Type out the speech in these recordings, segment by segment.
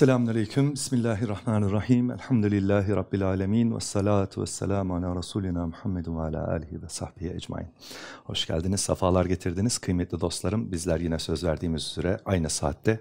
Selamünaleyküm. Bismillahirrahmanirrahim. Elhamdülillahi Rabbil alemin. Ve salatu ve selamu ala Resulina Muhammedun ve ala alihi ve sahbihi ecmain. Hoş geldiniz, safalar getirdiniz. Kıymetli dostlarım, bizler yine söz verdiğimiz üzere aynı saatte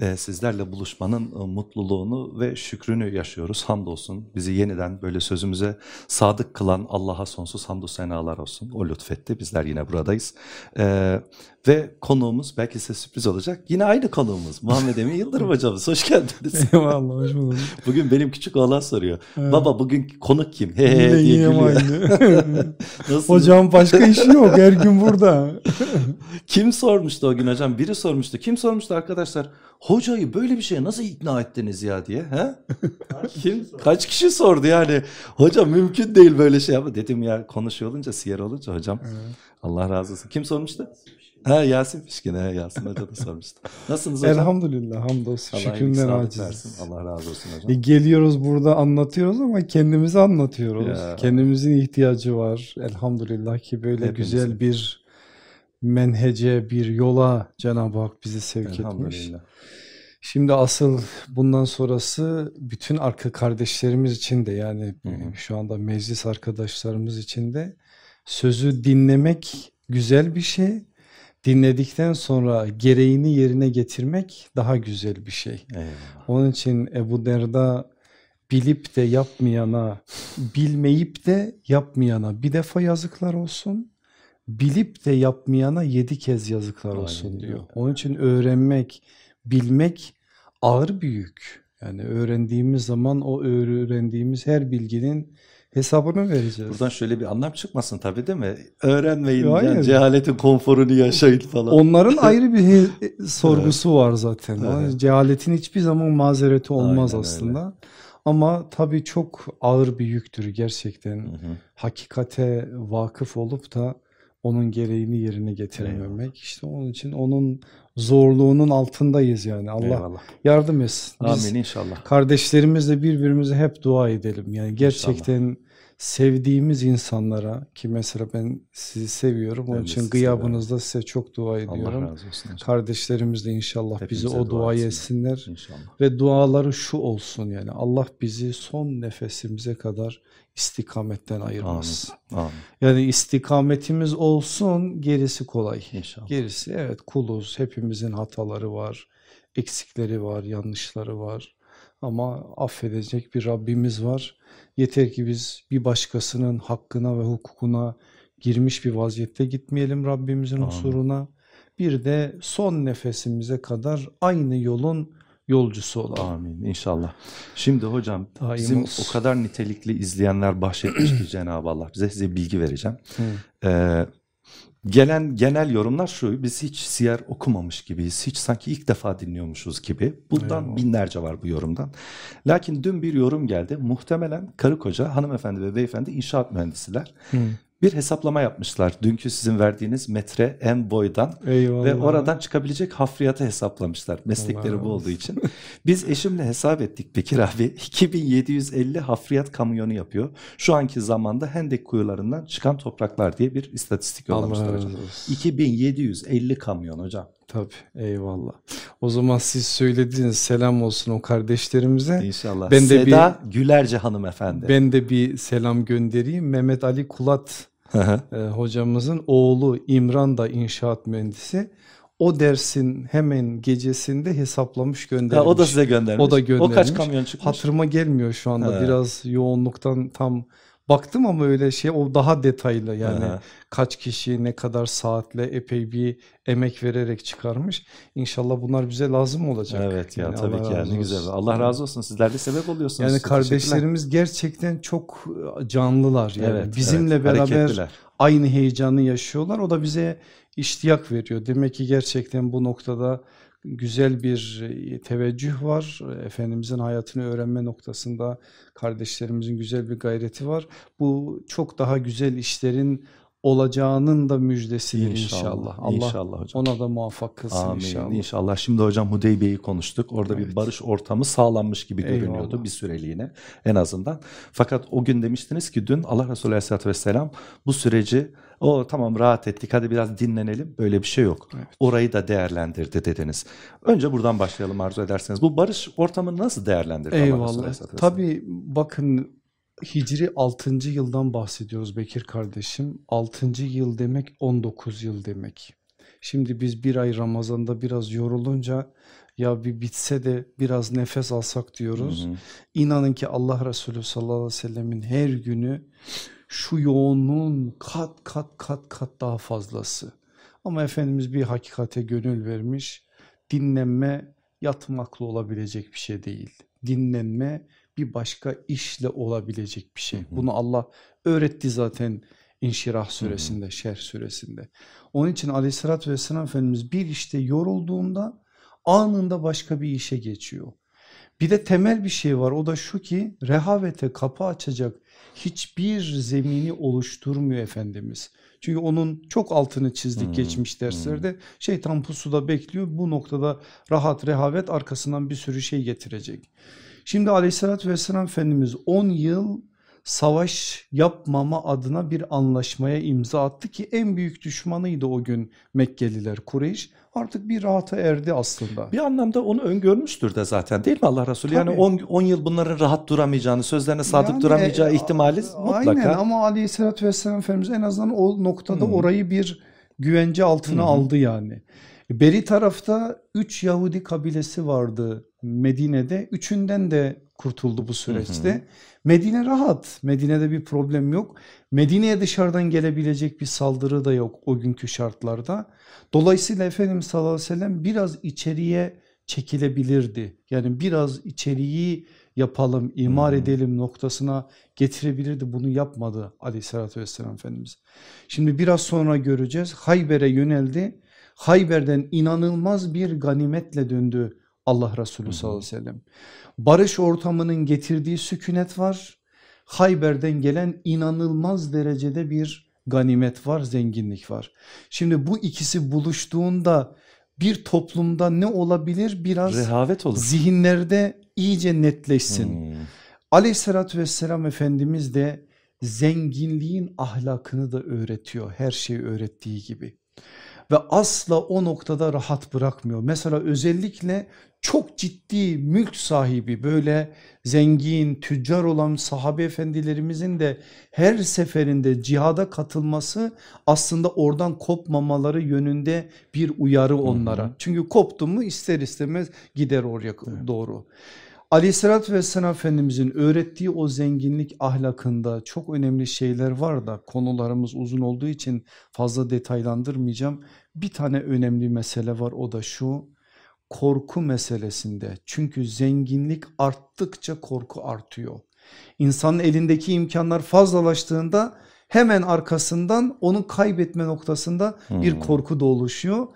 e, sizlerle buluşmanın e, mutluluğunu ve şükrünü yaşıyoruz. Hamdolsun bizi yeniden böyle sözümüze sadık kılan Allah'a sonsuz hamdü senalar olsun. O lütfetti. Bizler yine buradayız. E, ve konuğumuz belki size sürpriz olacak. Yine aynı konuğumuz Muhammed Emin Yıldırım hocamız. Hoş geldiniz. Eyvallah hoş bulduk. Bugün benim küçük oğlan soruyor. Evet. Baba bugün konuk kim? He he diye yine gülüyor. Nasılsınız? Hocam başka işi yok her gün burada. Kim sormuştu o gün hocam? Biri sormuştu. Kim sormuştu arkadaşlar? Hocayı böyle bir şeye nasıl ikna ettiniz ya diye. He? Kim? Kaç kişi sordu yani? Hocam mümkün değil böyle şey ama dedim ya konuşuyor olunca siyer olunca hocam. Allah razı olsun. Kim sormuştu? Ha Yasin Pişkin. He, Yasin Hoca da sormuştu. Nasılsınız hocam? Elhamdülillah hamdolsun Allah aciziz. versin. Allah razı olsun hocam. E, geliyoruz burada anlatıyoruz ama kendimizi anlatıyoruz. Ya. Kendimizin ihtiyacı var. Elhamdülillah ki böyle Hepimizin. güzel bir menhece, bir yola Cenab-ı Hak bizi sevk etmiş. Şimdi asıl bundan sonrası bütün arka kardeşlerimiz için de yani Hı hı. şu anda meclis arkadaşlarımız için de sözü dinlemek güzel bir şey. Dinledikten sonra gereğini yerine getirmek daha güzel bir şey. Eyvallah. Onun için Ebu Derda bilip de yapmayana, bilmeyip de yapmayana bir defa yazıklar olsun. Bilip de yapmayana yedi kez yazıklar Aynen olsun öyle. diyor. Onun için öğrenmek, bilmek ağır bir yük. Yani öğrendiğimiz zaman o öğrendiğimiz her bilginin hesabını vereceğiz. Buradan şöyle bir anlam çıkmasın tabii değil mi? Öğrenmeyin, Hayır. yani cehaletin konforunu yaşayın falan. Onların ayrı bir he- sorgusu var zaten. Evet. Cehaletin hiçbir zaman mazereti olmaz Aynen aslında. Ama tabii çok ağır bir yüktür gerçekten. Hı hı. Hakikate vakıf olup da onun gereğini yerine getirememek. İşte onun için onun zorluğunun altındayız yani. Allah Eyvallah. yardım etsin. Biz Amin inşallah. kardeşlerimizle birbirimize hep dua edelim. Yani gerçekten sevdiğimiz insanlara ki mesela ben sizi seviyorum. Onun Ben için gıyabınızda size çok dua Allah ediyorum. razı olsun hocam. Kardeşlerimiz de inşallah bizi Hepimize o dua duayı etsinler. İnşallah. Ve duaları şu olsun yani Allah bizi son nefesimize kadar istikametten ayırmaz. Amin. Yani istikametimiz olsun gerisi kolay. İnşallah. Gerisi evet kuluz hepimizin hataları var, eksikleri var, yanlışları var. Ama affedecek bir Rabbimiz var. Yeter ki biz bir başkasının hakkına ve hukukuna girmiş bir vaziyette gitmeyelim Rabbimizin Amin. huzuruna. Bir de son nefesimize kadar aynı yolun yolcusu olalım. Amin inşallah. Şimdi hocam Daim bizim olsun. o kadar nitelikli izleyenler bahşetmiş ki Cenab-ı Allah bize size bilgi vereceğim. Hı. Ee, gelen genel yorumlar şu biz hiç siyer okumamış gibiyiz hiç sanki ilk defa dinliyormuşuz gibi bundan Eyvallah. binlerce var bu yorumdan lakin dün bir yorum geldi muhtemelen karı koca hanımefendi ve beyefendi inşaat mühendisiler Hı. Bir hesaplama yapmışlar dünkü sizin verdiğiniz metre en boydan Eyvallah. ve oradan çıkabilecek hafriyatı hesaplamışlar. Meslekleri Allah bu olduğu için. Biz eşimle hesap ettik Bekir abi. 2750 hafriyat kamyonu yapıyor. Şu anki zamanda Hendek kuyularından çıkan topraklar diye bir istatistik yollamışlar Allah hocam. razı olsun. 2750 kamyon hocam. Tabii eyvallah. O zaman siz söylediğiniz selam olsun o kardeşlerimize. İnşallah. Ben de Seda Gülerce hanımefendi. Ben de bir selam göndereyim. Mehmet Ali Kulat. E, hocamızın oğlu İmran da inşaat mühendisi. O dersin hemen gecesinde hesaplamış göndermiş. Ha, o da size göndermiş. O da O kaç göndermiş. kamyon çıkmış? Hatırıma gelmiyor şu anda. He. Biraz yoğunluktan tam baktım ama öyle şey o daha detaylı yani. Hı. Kaç kişi ne kadar saatle epey bir emek vererek çıkarmış. İnşallah bunlar bize lazım olacak. Evet ya Yani tabii Allah ki yani güzel. Allah razı olsun. Sizler de sebep oluyorsunuz. Yani kardeşlerimiz gerçekten çok canlılar yani Evet, bizimle evet, beraber hareketliler. aynı heyecanı yaşıyorlar. O da bize iştiyak veriyor. Demek ki gerçekten bu noktada güzel bir e, teveccüh var. Efendimizin hayatını öğrenme noktasında kardeşlerimizin güzel bir gayreti var. Bu çok daha güzel işlerin olacağının da müjdesidir inşallah. İnşallah, Allah inşallah hocam. ona da muvaffak kılsın Amin inşallah. inşallah. Şimdi hocam Hudeybiye'yi konuştuk. Orada bir Evet. barış ortamı sağlanmış gibi görünüyordu Eyvallah. bir süreliğine en azından. Fakat o gün demiştiniz ki dün Allah Resulü Aleyhisselatü Vesselam bu süreci o tamam rahat ettik hadi biraz dinlenelim böyle bir şey yok. Evet. Orayı da değerlendirdi dediniz. Önce buradan başlayalım arzu ederseniz. Bu barış ortamını nasıl değerlendirdi Eyvallah. Tabii bakın Hicri 6. yıldan bahsediyoruz Bekir kardeşim. 6. yıl demek 19 yıl demek. Şimdi biz bir ay Ramazan'da biraz yorulunca ya bir bitse de biraz nefes alsak diyoruz. Hı hı. İnanın ki Allah Resulü sallallahu aleyhi ve sellemin her günü şu yoğunluğun kat kat kat kat daha fazlası. Ama Efendimiz bir hakikate gönül vermiş. Dinlenme yatmakla olabilecek bir şey değil. Dinlenme bir başka işle olabilecek bir şey. Bunu Allah öğretti zaten İnşirah suresinde, Şerh suresinde. Onun için aleyhissalatü vesselam Efendimiz bir işte yorulduğunda anında başka bir işe geçiyor. Bir de temel bir şey var o da şu ki rehavete kapı açacak hiçbir zemini oluşturmuyor Efendimiz. Çünkü onun çok altını çizdik Hmm, geçmiş derslerde. Şeytan pusuda bekliyor bu noktada rahat rehavet arkasından bir sürü şey getirecek. Şimdi aleyhissalatü vesselam Efendimiz 10 yıl savaş yapmama adına bir anlaşmaya imza attı ki en büyük düşmanıydı o gün Mekkeliler Kureyş. Artık bir rahata erdi aslında. Bir anlamda onu öngörmüştür de zaten değil mi Allah Resulü? Yani Tabii. 10 10 yıl bunların rahat duramayacağını, sözlerine sadık Yani, duramayacağı e, ihtimali mutlaka. Aynen ama aleyhissalatü vesselam Efendimiz en azından o noktada Hı. orayı bir güvence altına hı. aldı yani. Beri tarafta 3 Yahudi kabilesi vardı Medine'de. Üçünden de kurtuldu bu süreçte. Hı hı. Medine rahat. Medine'de bir problem yok. Medine'ye dışarıdan gelebilecek bir saldırı da yok o günkü şartlarda. Dolayısıyla Efendimiz sallallahu aleyhi ve sellem biraz içeriye çekilebilirdi. Yani biraz içeriği yapalım, imar hı. edelim noktasına getirebilirdi. Bunu yapmadı aleyhissalatü vesselam Efendimiz. Şimdi biraz sonra göreceğiz. Hayber'e yöneldi. Hayber'den inanılmaz bir ganimetle döndü Allah Resulü sallallahu aleyhi ve sellem. Barış ortamının getirdiği sükunet var. Hayber'den gelen inanılmaz derecede bir ganimet var, zenginlik var. Şimdi bu ikisi buluştuğunda bir toplumda ne olabilir? Biraz Rehavet olur. zihinlerde iyice netleşsin. Hmm. Aleyhissalatü vesselam Efendimiz de zenginliğin ahlakını da öğretiyor her şeyi öğrettiği gibi. Ve asla o noktada rahat bırakmıyor. Mesela özellikle çok ciddi mülk sahibi böyle zengin tüccar olan sahabe efendilerimizin de her seferinde cihada katılması aslında oradan kopmamaları yönünde bir uyarı onlara. Hı hı. Çünkü koptu mu ister istemez gider oraya doğru. Aleyhissalatü vesselam Efendimizin öğrettiği o zenginlik ahlakında çok önemli şeyler var da konularımız uzun olduğu için fazla detaylandırmayacağım. Bir tane önemli mesele var o da şu korku meselesinde çünkü zenginlik arttıkça korku artıyor. İnsanın elindeki imkanlar fazlalaştığında hemen arkasından onu kaybetme noktasında bir Hmm. korku da oluşuyor.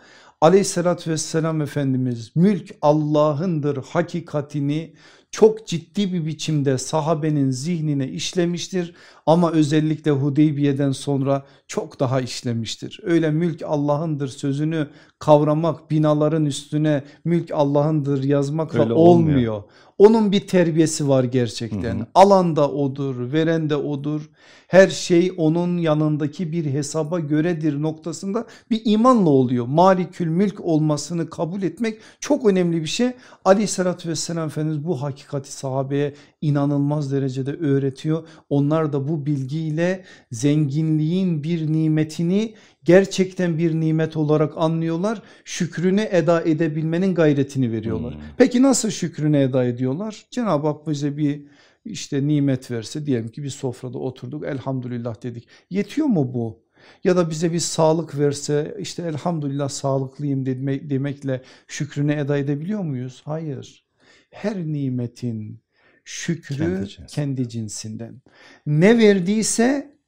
Aleyhissalatü vesselam Efendimiz mülk Allah'ındır hakikatini çok ciddi bir biçimde sahabenin zihnine işlemiştir ama özellikle Hudeybiye'den sonra çok daha işlemiştir. Öyle mülk Allah'ındır sözünü kavramak binaların üstüne mülk Allah'ındır yazmakla Öyle olmuyor. olmuyor. Onun bir terbiyesi var gerçekten. Hı hı. Alan da odur, veren de odur. Her şey onun yanındaki bir hesaba göredir noktasında bir imanla oluyor. Malikül mülk olmasını kabul etmek çok önemli bir şey. Aleyhissalatü vesselam Efendimiz bu hakikati sahabeye inanılmaz derecede öğretiyor. Onlar da bu bilgiyle zenginliğin bir nimetini gerçekten bir nimet olarak anlıyorlar. Şükrünü eda edebilmenin gayretini veriyorlar. Hmm. Peki nasıl şükrünü eda ediyorlar? Cenab-ı Hak bize bir işte nimet verse diyelim ki bir sofrada oturduk elhamdülillah dedik. Yetiyor mu bu? Ya da bize bir sağlık verse işte elhamdülillah sağlıklıyım demek, demekle şükrünü eda edebiliyor muyuz? Hayır. Her nimetin şükrü Kendi kendi, cinsinden. cinsinden. Ne verdiyse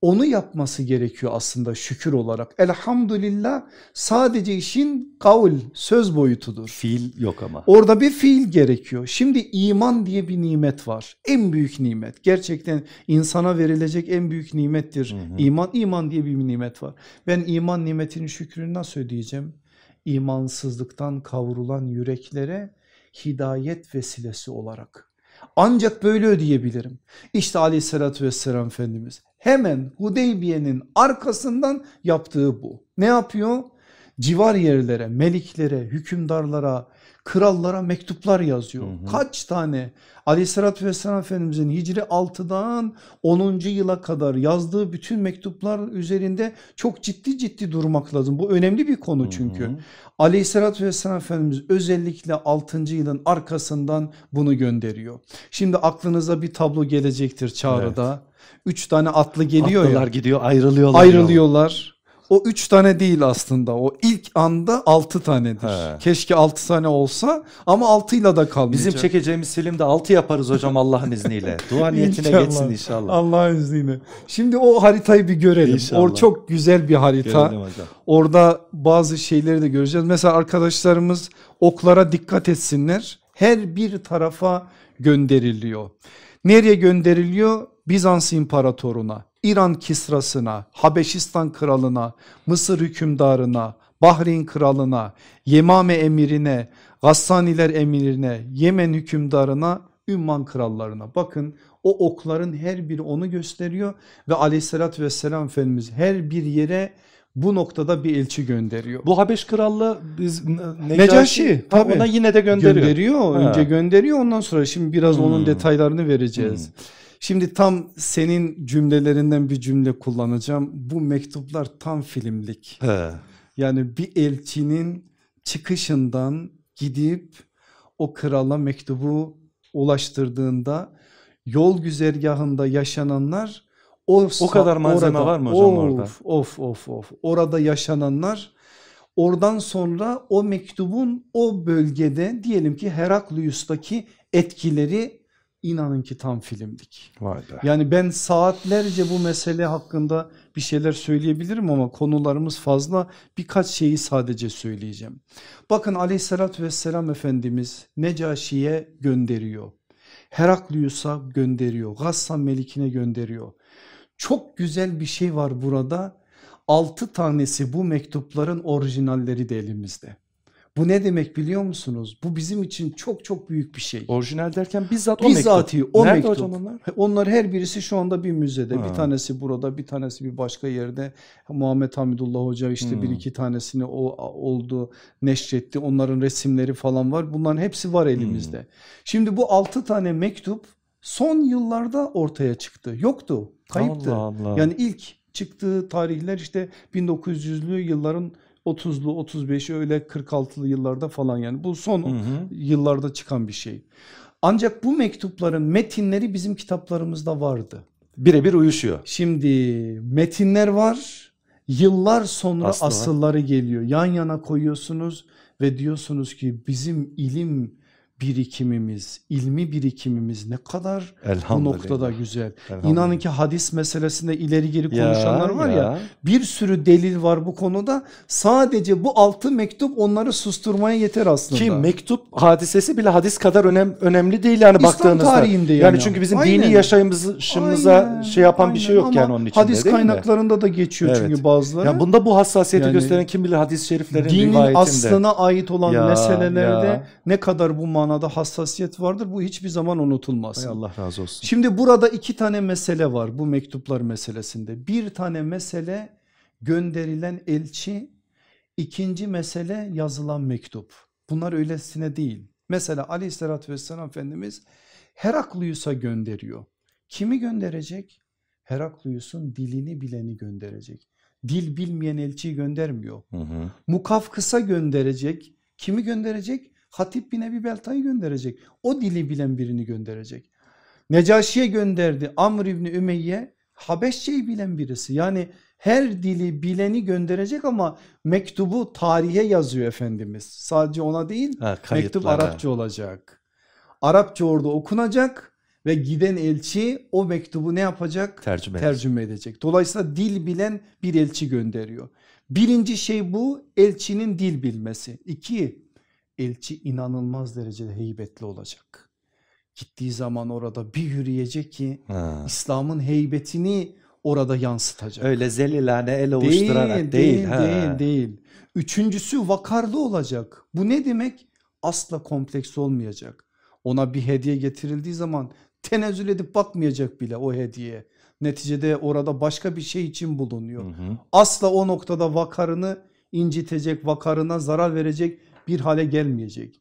onu yapması gerekiyor aslında şükür olarak. Elhamdülillah sadece işin kavl söz boyutudur. Fiil yok ama. Orada bir fiil gerekiyor. Şimdi iman diye bir nimet var. En büyük nimet. Gerçekten insana verilecek en büyük nimettir. Hı hı. İman iman diye bir nimet var. Ben iman nimetinin şükrünü nasıl ödeyeceğim? İmansızlıktan kavrulan yüreklere hidayet vesilesi olarak. Ancak böyle ödeyebilirim. İşte aleyhissalatü vesselam Efendimiz hemen Hudeybiye'nin arkasından yaptığı bu. Ne yapıyor? Civar yerlere, meliklere, hükümdarlara, krallara mektuplar yazıyor. Hı hı. Kaç tane aleyhissalatü vesselam Efendimizin Hicri 6'dan 10. yıla kadar yazdığı bütün mektuplar üzerinde çok ciddi ciddi durmak lazım. Bu önemli bir konu çünkü. Hı hı. Aleyhissalatü vesselam Efendimiz özellikle 6. yılın arkasından bunu gönderiyor. Şimdi aklınıza bir tablo gelecektir çağrıda. Evet. Üç tane atlı geliyor Atlılar ya. gidiyor ayrılıyorlar. Ayrılıyorlar. O üç tane değil aslında o ilk anda altı tanedir. He. Keşke altı tane olsa ama altıyla da kalmayacak. Bizim çekeceğimiz filmde altı yaparız hocam Allah'ın izniyle. Dua niyetine inşallah. geçsin inşallah. Allah'ın izniyle. Şimdi o haritayı bir görelim. İnşallah. O çok güzel bir harita. Orada bazı şeyleri de göreceğiz. Mesela arkadaşlarımız oklara dikkat etsinler. Her bir tarafa gönderiliyor. Nereye gönderiliyor? Bizans imparatoruna, İran Kisrasına, Habeşistan kralına, Mısır hükümdarına, Bahreyn kralına, Yemame emirine, Gassaniler emirine, Yemen hükümdarına, Ümman krallarına. Bakın o okların her biri onu gösteriyor ve aleyhissalatü vesselam Efendimiz her bir yere bu noktada bir elçi gönderiyor. Bu Habeş krallığı biz Necaşi, Necaşi tabii. ona yine de gönderiyor. Gönderiyor. Ha. Önce gönderiyor ondan sonra şimdi biraz hmm. onun detaylarını vereceğiz. Hmm. Şimdi tam senin cümlelerinden bir cümle kullanacağım. Bu mektuplar tam filmlik. He. Yani bir elçinin çıkışından gidip o krala mektubu ulaştırdığında yol güzergahında yaşananlar o, o kadar malzeme orada, var mı hocam of, orada? Of of of orada yaşananlar oradan sonra o mektubun o bölgede diyelim ki Heraklius'taki etkileri İnanın ki tam filmdik. Vay be. Yani ben saatlerce bu mesele hakkında bir şeyler söyleyebilirim ama konularımız fazla birkaç şeyi sadece söyleyeceğim. Bakın aleyhissalatü vesselam Efendimiz Necaşi'ye gönderiyor. Heraklius'a gönderiyor. Gassan Melik'ine gönderiyor. Çok güzel bir şey var burada. Altı tanesi bu mektupların orijinalleri de elimizde. Bu ne demek biliyor musunuz? Bu bizim için çok çok büyük bir şey. Orijinal derken bizzat o Bizzati mektup. o Nerede mektup. hocam onlar? Onlar her birisi şu anda bir müzede. Ha. Bir tanesi burada bir tanesi bir başka yerde. Muhammed Hamidullah Hoca işte hmm. bir iki tanesini o oldu neşretti. Onların resimleri falan var. Bunların hepsi var elimizde. Hmm. Şimdi bu altı tane mektup son yıllarda ortaya çıktı. Yoktu. Kayıptı. Allah Allah. Yani ilk çıktığı tarihler işte 1900'lü yılların 30'lu 35'i öyle 46'lı yıllarda falan yani bu son hı hı. yıllarda çıkan bir şey. Ancak bu mektupların metinleri bizim kitaplarımızda vardı. Birebir uyuşuyor. Şimdi metinler var yıllar sonra Aslı asılları geliyor yan yana koyuyorsunuz ve diyorsunuz ki bizim ilim birikimimiz, ilmi birikimimiz ne kadar bu noktada güzel. İnanın ki hadis meselesinde ileri geri konuşanlar ya, var ya. ya bir sürü delil var bu konuda. Sadece bu altı mektup onları susturmaya yeter aslında. Ki mektup hadisesi bile hadis kadar önem, önemli değil yani İslam baktığınızda. tarihinde yani. Yani çünkü bizim aynen. dini yaşayımımıza aynen. şey yapan aynen. bir şey yok Ama yani onun içinde Hadis kaynaklarında mi? da geçiyor evet. çünkü bazıları. Yani bunda bu hassasiyeti yani, gösteren kim bilir hadis-i şeriflerin dinin rivayetinde. Dinin aslına ait olan ya, meselelerde ya. ne kadar bu manada manada hassasiyet vardır. Bu hiçbir zaman unutulmaz. Allah razı olsun. Şimdi burada iki tane mesele var bu mektuplar meselesinde. Bir tane mesele gönderilen elçi, ikinci mesele yazılan mektup. Bunlar öylesine değil. Mesela aleyhissalatü vesselam Efendimiz Heraklius'a gönderiyor. Kimi gönderecek? Heraklius'un dilini bileni gönderecek. Dil bilmeyen elçiyi göndermiyor. Hı hı. Mukafkıs'a gönderecek. Kimi gönderecek? Hatip bin Ebi Belta'yı gönderecek. O dili bilen birini gönderecek. Necaşi'ye gönderdi Amr İbni Ümeyye Habeşçe'yi bilen birisi. Yani her dili bileni gönderecek ama mektubu tarihe yazıyor Efendimiz. Sadece ona değil ha, mektup Arapça olacak. Arapça orada okunacak ve giden elçi o mektubu ne yapacak? Tercüme. Tercüme edecek. Dolayısıyla dil bilen bir elçi gönderiyor. Birinci şey bu elçinin dil bilmesi. İki elçi inanılmaz derecede heybetli olacak. Gittiği zaman orada bir yürüyecek ki. İslam'ın heybetini orada yansıtacak. Öyle zelilane el ovuşturarak değil. Değil, değil, ha. değil, değil. Üçüncüsü vakarlı olacak. Bu ne demek? Asla kompleks olmayacak. Ona bir hediye getirildiği zaman tenezzül edip bakmayacak bile o hediyeye. Neticede orada başka bir şey için bulunuyor. Hı hı. Asla o noktada vakarını incitecek, vakarına zarar verecek bir hale gelmeyecek.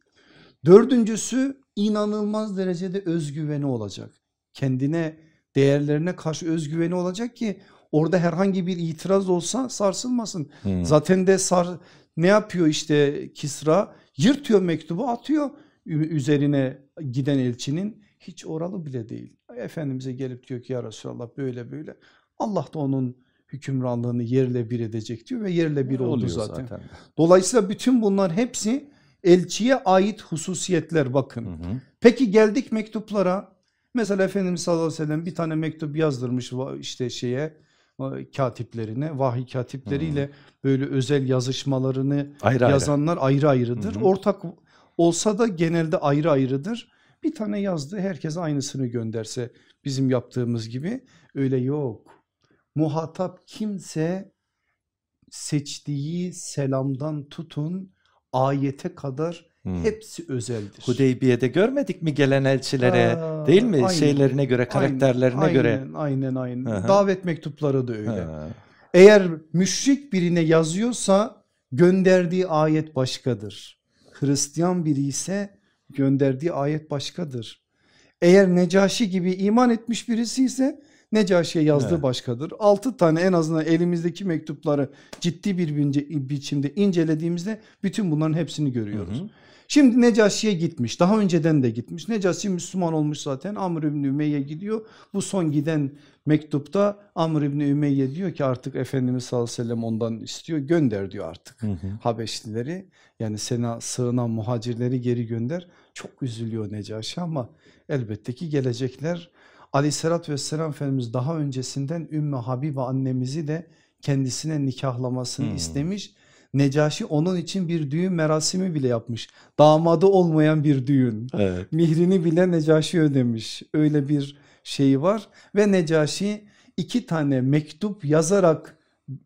Dördüncüsü inanılmaz derecede özgüveni olacak. Kendine, değerlerine karşı özgüveni olacak ki orada herhangi bir itiraz olsa sarsılmasın. Hı. Zaten de sar, ne yapıyor işte Kisra? Yırtıyor mektubu atıyor üzerine giden elçinin hiç oralı bile değil. Efendimiz'e gelip diyor ki ya Resulallah böyle böyle. Allah da onun hükümranlığını yerle bir edecek diyor ve yerle bir oldu Oluyor zaten. Dolayısıyla bütün bunlar hepsi elçiye ait hususiyetler bakın. Hı hı. Peki geldik mektuplara. Mesela Efendimiz sallallahu aleyhi ve sellem bir tane mektup yazdırmış işte şeye katiplerine, vahiy katipleriyle böyle özel yazışmalarını Ayrı ayrı. yazanlar ayrı ayrıdır. Hı hı. Ortak olsa da genelde ayrı ayrıdır. Bir tane yazdı herkes aynısını gönderse bizim yaptığımız gibi öyle yok. Muhatap kimse seçtiği selamdan tutun ayete kadar Hı. hepsi özeldir. Hudeybiye'de görmedik mi gelen elçilere Aa, değil mi? aynen. Şeylerine göre, karakterlerine aynen, göre. Aynen aynen hı. Davet mektupları da öyle. Ha. Eğer müşrik birine yazıyorsa gönderdiği ayet başkadır. Hristiyan biri ise gönderdiği ayet başkadır. Eğer Necaşi gibi iman etmiş birisi ise Necaşi'ye yazdığı Evet. başkadır. 6 tane en azından elimizdeki mektupları ciddi bir biçimde incelediğimizde bütün bunların hepsini görüyoruz. Hı hı. Şimdi Necaşi'ye gitmiş. Daha önceden de gitmiş. Necaşi Müslüman olmuş zaten. Amr İbni Ümeyye gidiyor. Bu son giden mektupta Amr İbni Ümeyye diyor ki artık Efendimiz sallallahu aleyhi ve sellem ondan istiyor. Gönder diyor artık. Hı hı. Habeşlileri yani sana sığınan muhacirleri geri gönder. Çok üzülüyor Necaşi ama elbette ki gelecekler. Aleyhissalatü vesselam Efendimiz daha öncesinden Ümmü Habibe annemizi de kendisine nikahlamasını Hmm. istemiş. Necaşi onun için bir düğün merasimi bile yapmış. Damadı olmayan bir düğün. Evet. Mihrini bile Necaşi ödemiş. Öyle bir şeyi var ve Necaşi iki tane mektup yazarak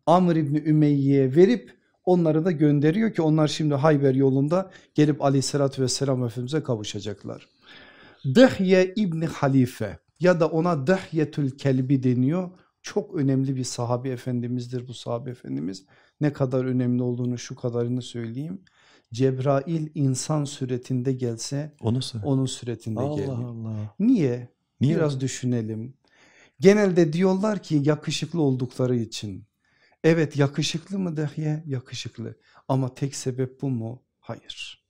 Amr İbni Ümeyye'ye verip onları da gönderiyor ki onlar şimdi Hayber yolunda gelip aleyhissalatü vesselam Efendimiz'e kavuşacaklar. Dehye İbni Halife ya da ona Dehyetül Kelbi deniyor. Çok önemli bir sahabi efendimizdir bu sahabi efendimiz. Ne kadar önemli olduğunu şu kadarını söyleyeyim. Cebrail insan suretinde gelse söyle. onun suretinde Allah geliyor. Allah. Niye? Niye? Biraz düşünelim. Genelde diyorlar ki yakışıklı oldukları için. Evet yakışıklı mı Dehye? Yakışıklı. Ama tek sebep bu mu? Hayır.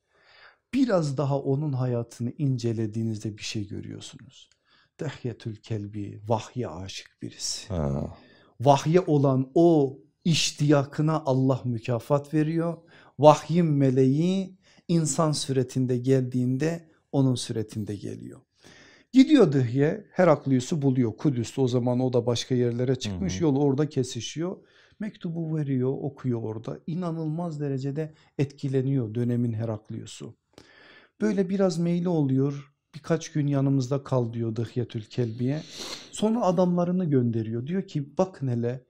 Biraz daha onun hayatını incelediğinizde bir şey görüyorsunuz. Dehyetül Kelbi vahye aşık birisi. Ha. Vahye olan o iştiyakına Allah mükafat veriyor. Vahyin meleği insan suretinde geldiğinde onun suretinde geliyor. Gidiyor Dıhye Heraklius'u buluyor Kudüs'te o zaman o da başka yerlere çıkmış Hı hı. yol orada kesişiyor. Mektubu veriyor okuyor orada inanılmaz derecede etkileniyor dönemin Heraklius'u. Böyle biraz meyli oluyor birkaç gün yanımızda kal diyor Dıhyetül Kelbi'ye. Sonra adamlarını gönderiyor diyor ki bakın hele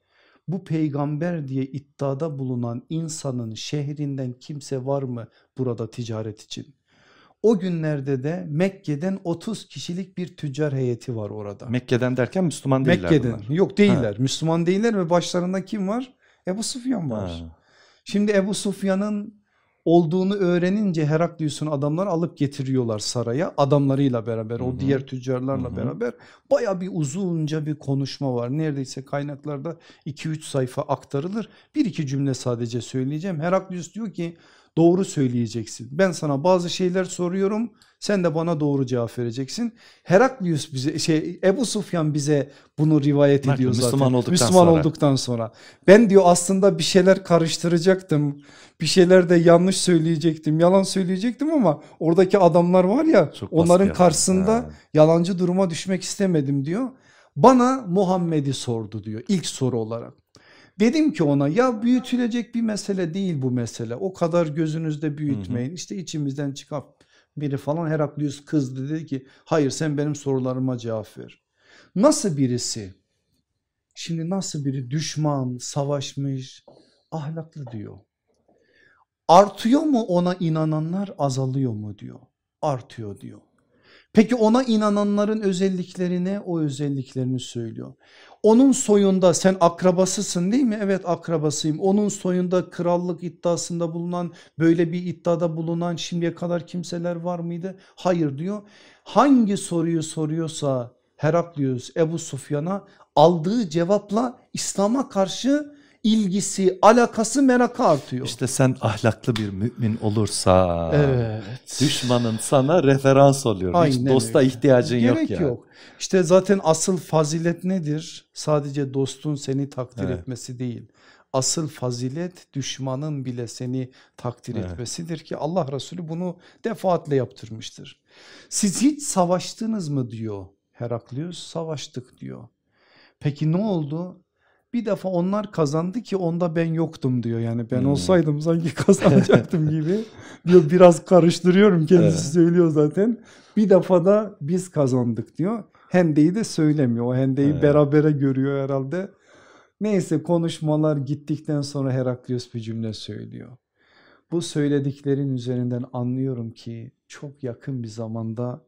bu peygamber diye iddiada bulunan insanın şehrinden kimse var mı burada ticaret için? O günlerde de Mekke'den 30 kişilik bir tüccar heyeti var orada. Mekke'den derken Müslüman değiller Mekke'den bunlar. yok değiller Müslüman değiller ve başlarında kim var? Ebu Sufyan var. Ha. Şimdi Ebu Sufyan'ın olduğunu öğrenince Heraklius'un adamlar alıp getiriyorlar saraya adamlarıyla beraber Hı o hı. diğer tüccarlarla Hı hı. beraber baya bir uzunca bir konuşma var. Neredeyse kaynaklarda 2-3 sayfa aktarılır. Bir iki cümle sadece söyleyeceğim. Heraklius diyor ki doğru söyleyeceksin. Ben sana bazı şeyler soruyorum sen de bana doğru cevap vereceksin. Heraklius bize şey Ebu Sufyan bize bunu rivayet ediyor zaten. Müslüman olduktan Müslüman sonra. olduktan sonra. Ben diyor aslında bir şeyler karıştıracaktım. Bir şeyler de yanlış söyleyecektim. Yalan söyleyecektim ama oradaki adamlar var ya Çok onların karşısında Ha. yalancı duruma düşmek istemedim diyor. Bana Muhammed'i sordu diyor ilk soru olarak. Dedim ki ona ya büyütülecek bir mesele değil bu mesele. O kadar gözünüzde büyütmeyin. İşte içimizden çıkan biri falan Heraklius kızdı dedi ki hayır sen benim sorularıma cevap ver. Nasıl birisi? Şimdi nasıl biri düşman, savaşmış, ahlaklı diyor. Artıyor mu ona inananlar azalıyor mu diyor. Artıyor diyor. Peki ona inananların özelliklerine o özelliklerini söylüyor. Onun soyunda sen akrabasısın değil mi? Evet akrabasıyım. Onun soyunda krallık iddiasında bulunan böyle bir iddiada bulunan şimdiye kadar kimseler var mıydı? Hayır diyor. Hangi soruyu soruyorsa Heraklius Ebu Sufyan'a aldığı cevapla İslam'a karşı ilgisi, alakası, merakı artıyor. İşte sen ahlaklı bir mümin olursa evet. düşmanın sana referans oluyor. Hiç Aynen dosta öyle. ihtiyacın yok Gerek yani. yok. İşte zaten asıl fazilet nedir? Sadece dostun seni takdir Evet. etmesi değil. Asıl fazilet düşmanın bile seni takdir Evet. etmesidir ki Allah Resulü bunu defaatle yaptırmıştır. Siz hiç savaştınız mı diyor Heraklius. Savaştık diyor. Peki ne oldu? Bir defa onlar kazandı ki onda ben yoktum diyor. Yani ben Hmm. olsaydım sanki kazanacaktım gibi. Diyor biraz karıştırıyorum kendisi Evet. söylüyor zaten. Bir defa da biz kazandık diyor. Hendeyi de söylemiyor. O hendeyi Evet. berabere görüyor herhalde. Neyse konuşmalar gittikten sonra Heraklius bir cümle söylüyor. Bu söylediklerin üzerinden anlıyorum ki çok yakın bir zamanda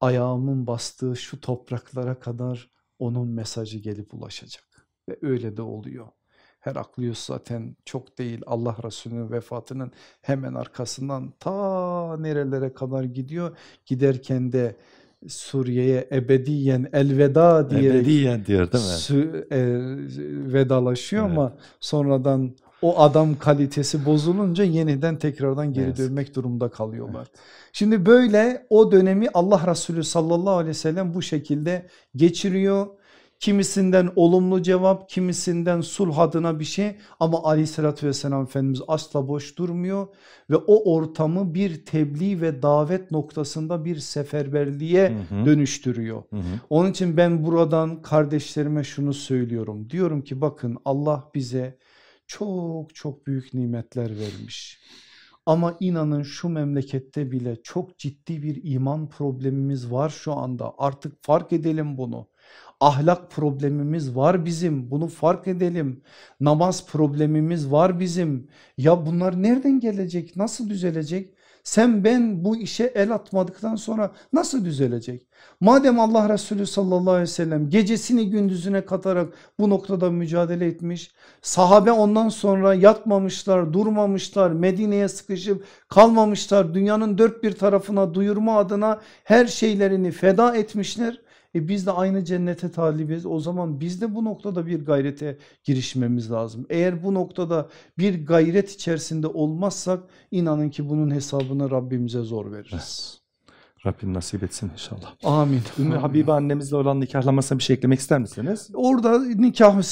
ayağımın bastığı şu topraklara kadar onun mesajı gelip ulaşacak. Ve öyle de oluyor. Heraklius zaten çok değil Allah Resulü'nün vefatının hemen arkasından ta nerelere kadar gidiyor. Giderken de Suriye'ye ebediyen elveda diyerek Ebediyen diyor değil mi? sü- e, vedalaşıyor Evet. ama sonradan o adam kalitesi bozulunca yeniden tekrardan geri Evet. dönmek durumunda kalıyorlar. Şimdi böyle o dönemi Allah Resulü sallallahu aleyhi ve sellem bu şekilde geçiriyor. Kimisinden olumlu cevap, kimisinden sulh adına bir şey ama aleyhissalatü vesselam Efendimiz asla boş durmuyor ve o ortamı bir tebliğ ve davet noktasında bir seferberliğe Hı hı. dönüştürüyor. Hı hı. Onun için ben buradan kardeşlerime şunu söylüyorum. Diyorum ki bakın Allah bize çok çok büyük nimetler vermiş. Ama inanın şu memlekette bile çok ciddi bir iman problemimiz var şu anda. Artık fark edelim bunu. Ahlak problemimiz var bizim. Bunu fark edelim. Namaz problemimiz var bizim. Ya bunlar nereden gelecek? Nasıl düzelecek? Sen ben bu işe el atmadıktan sonra nasıl düzelecek? Madem Allah Resulü sallallahu aleyhi ve sellem gecesini gündüzüne katarak bu noktada mücadele etmiş. Sahabe ondan sonra yatmamışlar, durmamışlar, Medine'ye sıkışıp kalmamışlar. Dünyanın dört bir tarafına duyurma adına her şeylerini feda etmişler. E biz de aynı cennete talibiz. O zaman biz de bu noktada bir gayrete girişmemiz lazım. Eğer bu noktada bir gayret içerisinde olmazsak inanın ki bunun hesabını Rabbimize zor veririz. Rabbim nasip etsin inşallah. Amin. Ümmü. Habibe annemizle olan nikahlamasına bir şey eklemek ister misiniz? Orada nikah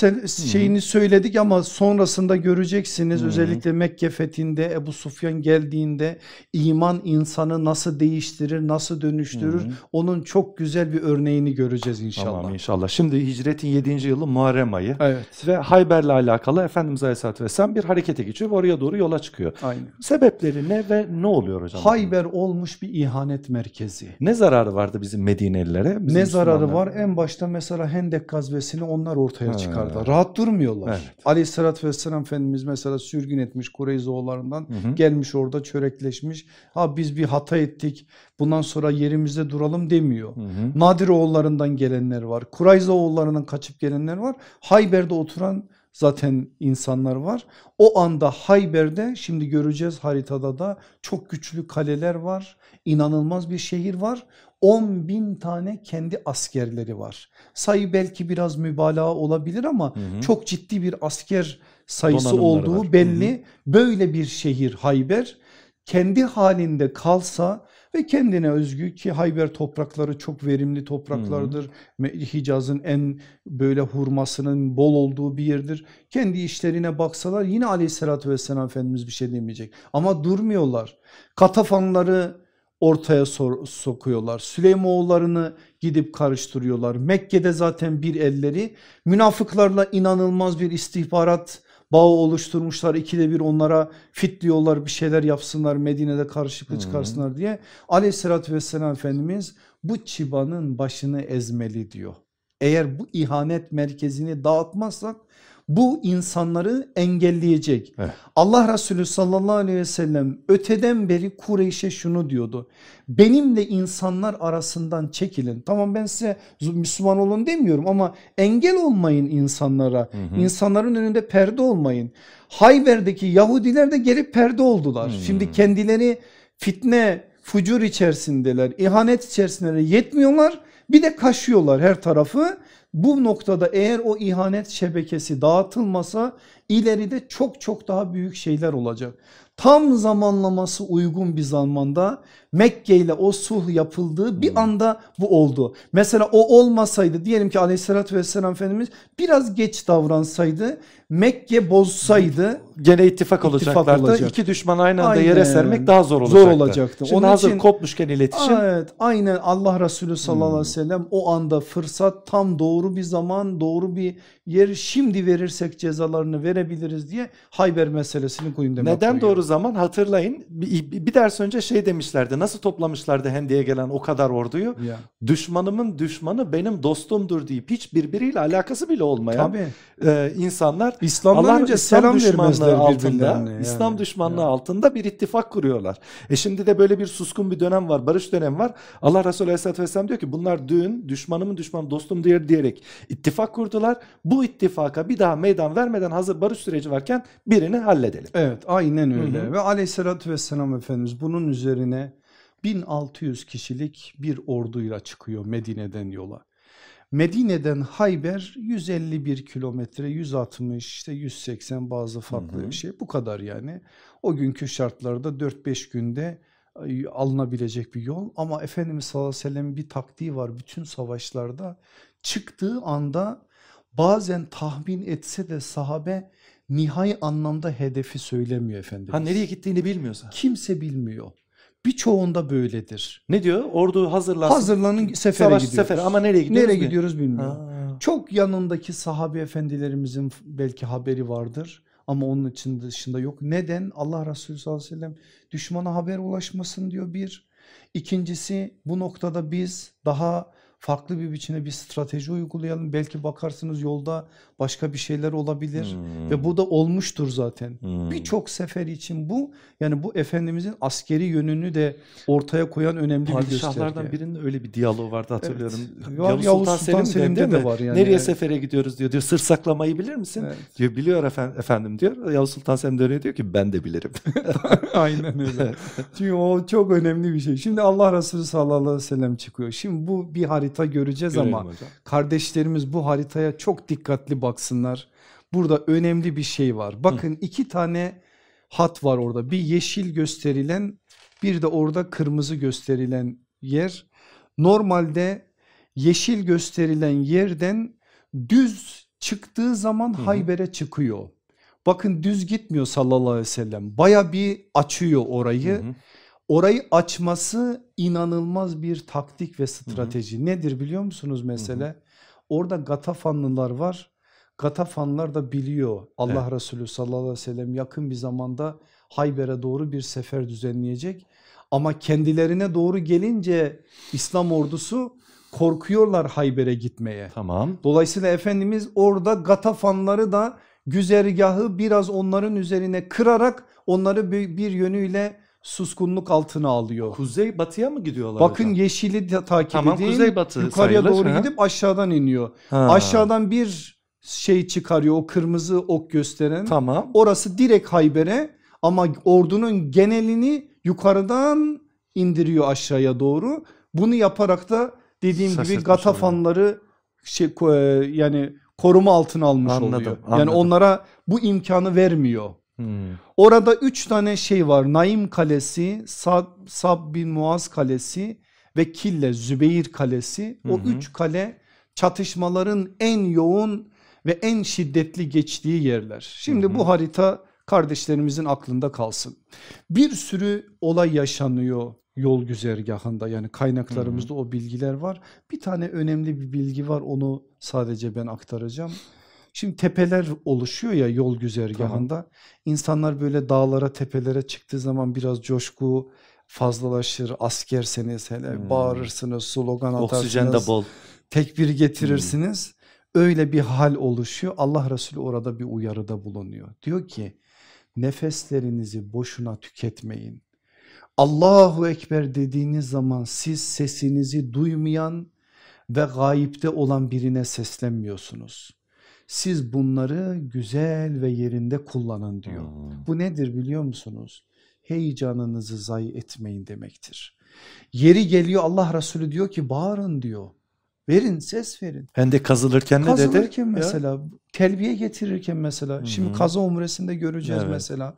şeyini söyledik ama sonrasında göreceksiniz. Hı hı. Özellikle Mekke fethinde Ebu Sufyan geldiğinde iman insanı nasıl değiştirir, nasıl dönüştürür Hı hı. onun çok güzel bir örneğini göreceğiz inşallah. Tamam inşallah. Şimdi hicretin 7. yılı Muharrem ayı. Evet. Ve Hayber'le alakalı Efendimiz Aleyhisselatü Vesselam bir harekete geçiyor ve oraya doğru yola çıkıyor. Aynen. Sebepleri ne ve ne oluyor hocam? Hayber olmuş bir ihanet merkezi. Ne zararı vardı bizim Medinelilere? bizim ne zararı var? En başta mesela Hendek gazvesini onlar ortaya Ha. çıkardılar. Rahat durmuyorlar. Evet. Aleyhissalatü vesselam Efendimiz mesela sürgün etmiş Kureyzoğullarından Hı hı. gelmiş orada çörekleşmiş. Ha biz bir hata ettik bundan sonra yerimizde duralım demiyor. Hı hı. Nadir oğullarından gelenler var. Kurayza oğullarından kaçıp gelenler var. Hayber'de oturan zaten insanlar var. O anda Hayber'de şimdi göreceğiz haritada da çok güçlü kaleler var. İnanılmaz bir şehir var. 10 bin tane kendi askerleri var. Sayı belki biraz mübalağa olabilir ama Hı hı. çok ciddi bir asker sayısı olduğu var. belli. Böyle bir şehir Hayber kendi halinde kalsa ve kendine özgü ki Hayber toprakları çok verimli topraklardır. Hicaz'ın en böyle hurmasının bol olduğu bir yerdir. Kendi işlerine baksalar yine aleyhissalatü vesselam Efendimiz bir şey demeyecek. Ama durmuyorlar. Katafanları ortaya sokuyorlar. Süleymoğullarını gidip karıştırıyorlar. Mekke'de zaten bir elleri münafıklarla inanılmaz bir istihbarat bağı oluşturmuşlar. İkide bir onlara fitliyorlar bir şeyler yapsınlar Medine'de karışıklık çıkarsınlar diye. Aleyhissalatü vesselam Efendimiz bu çıbanın başını ezmeli diyor. Eğer bu ihanet merkezini dağıtmazsak bu insanları engelleyecek. Evet. Allah Resulü sallallahu aleyhi ve sellem öteden beri Kureyş'e şunu diyordu. Benimle insanlar arasından çekilin. Tamam ben size Müslüman olun demiyorum ama engel olmayın insanlara. Hı hı. İnsanların önünde perde olmayın. Hayber'deki Yahudiler de gelip perde oldular. Hı. Şimdi kendileri fitne, fucur içerisindeler, ihanet içerisindeler yetmiyorlar. Bir de kaşıyorlar her tarafı bu noktada eğer o ihanet şebekesi dağıtılmasa ileride çok çok daha büyük şeyler olacak. Tam zamanlaması uygun bir zamanda Mekke ile o sulh yapıldığı bir hmm. anda bu oldu. Mesela o olmasaydı diyelim ki aleyhissalatü vesselam Efendimiz biraz geç davransaydı Mekke bozsaydı gene ittifak, olacaklardı. Olacak. İki düşman aynı anda aynen. yere sermek daha zor olacaktı. Zor olacaktı. Şimdi Onun hazır için, kopmuşken iletişim. Evet aynen Allah Resulü sallallahu aleyhi ve hmm. sellem o anda fırsat tam doğru bir zaman doğru bir yer şimdi verirsek cezalarını verebiliriz diye Hayber meselesini gündeme Neden doğru zaman hatırlayın bir, bir ders önce şey demişlerdi nasıl toplamışlardı Hendi'ye gelen o kadar orduyu ya. düşmanımın düşmanı benim dostumdur deyip hiç birbiriyle alakası bile olmayan Tabii. E, insanlar İslam'dan Allah, önce İslam selam düşmanlığı altında yani. İslam düşmanlığı ya. altında bir ittifak kuruyorlar. E şimdi de böyle bir suskun bir dönem var barış dönem var. Allah Resulü Aleyhisselatü Vesselam diyor ki bunlar dün düşmanımın düşmanı dostum diye diyerek ittifak kurdular. Bu ittifaka bir daha meydan vermeden hazır barış süreci varken birini halledelim. Evet aynen öyle hı hı. ve Aleyhisselatü Vesselam Efendimiz bunun üzerine 1600 kişilik bir orduyla çıkıyor Medine'den yola. Medine'den Hayber 151 kilometre 160 işte 180 bazı farklı hı hı. bir şey bu kadar yani. O günkü şartlarda 4-5 günde alınabilecek bir yol ama Efendimiz sallallahu aleyhi ve sellem bir taktiği var bütün savaşlarda çıktığı anda bazen tahmin etse de sahabe nihai anlamda hedefi söylemiyor Efendimiz. Ha nereye gittiğini bilmiyorsa. Kimse bilmiyor. Birçoğunda böyledir. Ne diyor? Ordu hazırlansın. Hazırlanın sefere Savaş gidiyoruz. Sefere ama nereye gidiyoruz? Nereye gidiyoruz bilmiyorum. Ha. Çok yanındaki sahabe efendilerimizin belki haberi vardır ama onun için dışında yok. Neden? Allah Resulü sallallahu aleyhi ve sellem düşmana haber ulaşmasın diyor bir. İkincisi bu noktada biz daha farklı bir biçimde bir strateji uygulayalım. Belki bakarsınız yolda başka bir şeyler olabilir hmm. ve bu da olmuştur zaten. Hmm. Birçok sefer için bu yani bu Efendimizin askeri yönünü de ortaya koyan önemli bir gösterge. Padişahlardan birinin öyle bir diyaloğu vardı hatırlıyorum. Evet. Yavuz, Yavuz Sultan, Sultan Selim de, de var yani. Nereye sefere gidiyoruz diyor. Diyor sır saklamayı bilir misin? Evet. Diyor biliyor efendim, efendim diyor. Yavuz Sultan Selim dönüyor diyor ki ben de bilirim. Aynen öyle. Çünkü o çok önemli bir şey. Şimdi Allah Resulü sallallahu aleyhi ve sellem çıkıyor. Şimdi bu bir harita göreceğiz Görelim ama hocam. kardeşlerimiz bu haritaya çok dikkatli baksınlar. Burada önemli bir şey var. Bakın Hı. iki tane hat var orada. Bir yeşil gösterilen bir de orada kırmızı gösterilen yer. Normalde yeşil gösterilen yerden düz çıktığı zaman Hı. Hayber'e çıkıyor. Bakın düz gitmiyor sallallahu aleyhi ve sellem. Baya bir açıyor orayı. Hı hı. Orayı açması inanılmaz bir taktik ve strateji. Hı hı. Nedir biliyor musunuz mesele? Hı hı. Orada Gatafanlılar var. Gatafanlar da biliyor Allah evet. Resulü sallallahu aleyhi ve sellem yakın bir zamanda Hayber'e doğru bir sefer düzenleyecek. Ama kendilerine doğru gelince İslam ordusu korkuyorlar Hayber'e gitmeye. Tamam. Dolayısıyla Efendimiz orada Gatafanları da güzergahı biraz onların üzerine kırarak onları bir yönüyle suskunluk altına alıyor. Kuzey batıya mı gidiyorlar Bakın hocam? yeşili de takip tamam, edin. Kuzey batı Yukarıya sayılır. doğru ha. gidip aşağıdan iniyor. Ha. Aşağıdan bir şey çıkarıyor o kırmızı ok gösteren. Tamam. Orası direkt Hayber'e ama ordunun genelini yukarıdan indiriyor aşağıya doğru. Bunu yaparak da dediğim gibi Gatafanları şey, e, yani koruma altına almış anladım, oluyor. Yani anladım. onlara bu imkanı vermiyor. Hmm. Orada üç tane şey var. Naim Kalesi, Sab, Sab bin Muaz Kalesi ve Kille Zübeyir Kalesi. O Hı hı. üç kale çatışmaların en yoğun ve en şiddetli geçtiği yerler. Şimdi Hı hı. bu harita kardeşlerimizin aklında kalsın. Bir sürü olay yaşanıyor yol güzergahında yani kaynaklarımızda o bilgiler var. Bir tane önemli bir bilgi var onu sadece ben aktaracağım. Şimdi tepeler oluşuyor ya yol güzergahında. İnsanlar böyle dağlara tepelere çıktığı zaman biraz coşku fazlalaşır. Askerseniz hele Hmm. bağırırsınız, slogan atarsınız Oksijen de bol. tekbir getirirsiniz. Öyle bir hal oluşuyor. Allah Resulü orada bir uyarıda bulunuyor. Diyor ki nefeslerinizi boşuna tüketmeyin. Allahu Ekber dediğiniz zaman siz sesinizi duymayan ve gayipte olan birine seslenmiyorsunuz. Siz bunları güzel ve yerinde kullanın diyor. Hmm. Bu nedir biliyor musunuz? Heyecanınızı zayi etmeyin demektir. Yeri geliyor Allah Resulü diyor ki bağırın diyor. Verin ses verin. Hem de kazılırken ne dedi? Kazılırken Ya? mesela telbiye getirirken mesela Hı şimdi kaza umresinde göreceğiz Evet. mesela.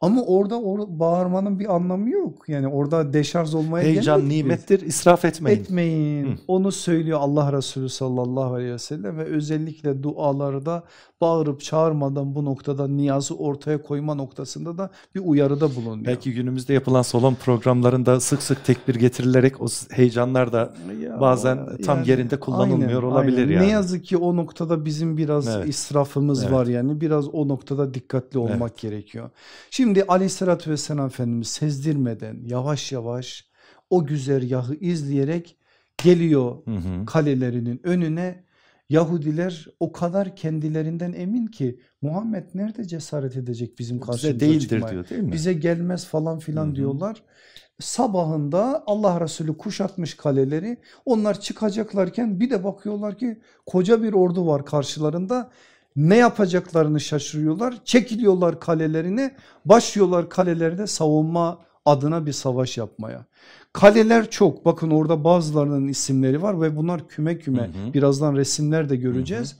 Ama orada or- bağırmanın bir anlamı yok. Yani orada deşarj olmaya Heyecan gelmedik biz. nimettir israf etmeyin. Etmeyin. Hı. Onu söylüyor Allah Resulü sallallahu aleyhi ve sellem ve özellikle dualarda bağırıp çağırmadan bu noktada niyazı ortaya koyma noktasında da bir uyarıda bulunuyor. Belki günümüzde yapılan salon programlarında sık sık tekbir getirilerek o heyecanlar da Ya, bazen tam yerinde kullanılmıyor olabilir yani. Ne yazık ki o noktada bizim biraz Evet. israfımız Evet. var yani biraz o noktada dikkatli olmak gerekiyor. Şimdi aleyhissalatü vesselam Efendimiz sezdirmeden yavaş yavaş o güzergahı izleyerek geliyor Hı hı. kalelerinin önüne. Yahudiler o kadar kendilerinden emin ki Muhammed nerede cesaret edecek bizim Bize karşımıza değildir çıkmaya? diyor değil mi? bize gelmez falan Hı filan hı. diyorlar. Sabahında Allah Resulü kuşatmış kaleleri onlar çıkacaklarken bir de bakıyorlar ki koca bir ordu var karşılarında. Ne yapacaklarını şaşırıyorlar çekiliyorlar kalelerine başlıyorlar kalelerinde savunma adına bir savaş yapmaya. Kaleler çok bakın orada bazılarının isimleri var ve bunlar küme küme Hı hı. birazdan resimler de göreceğiz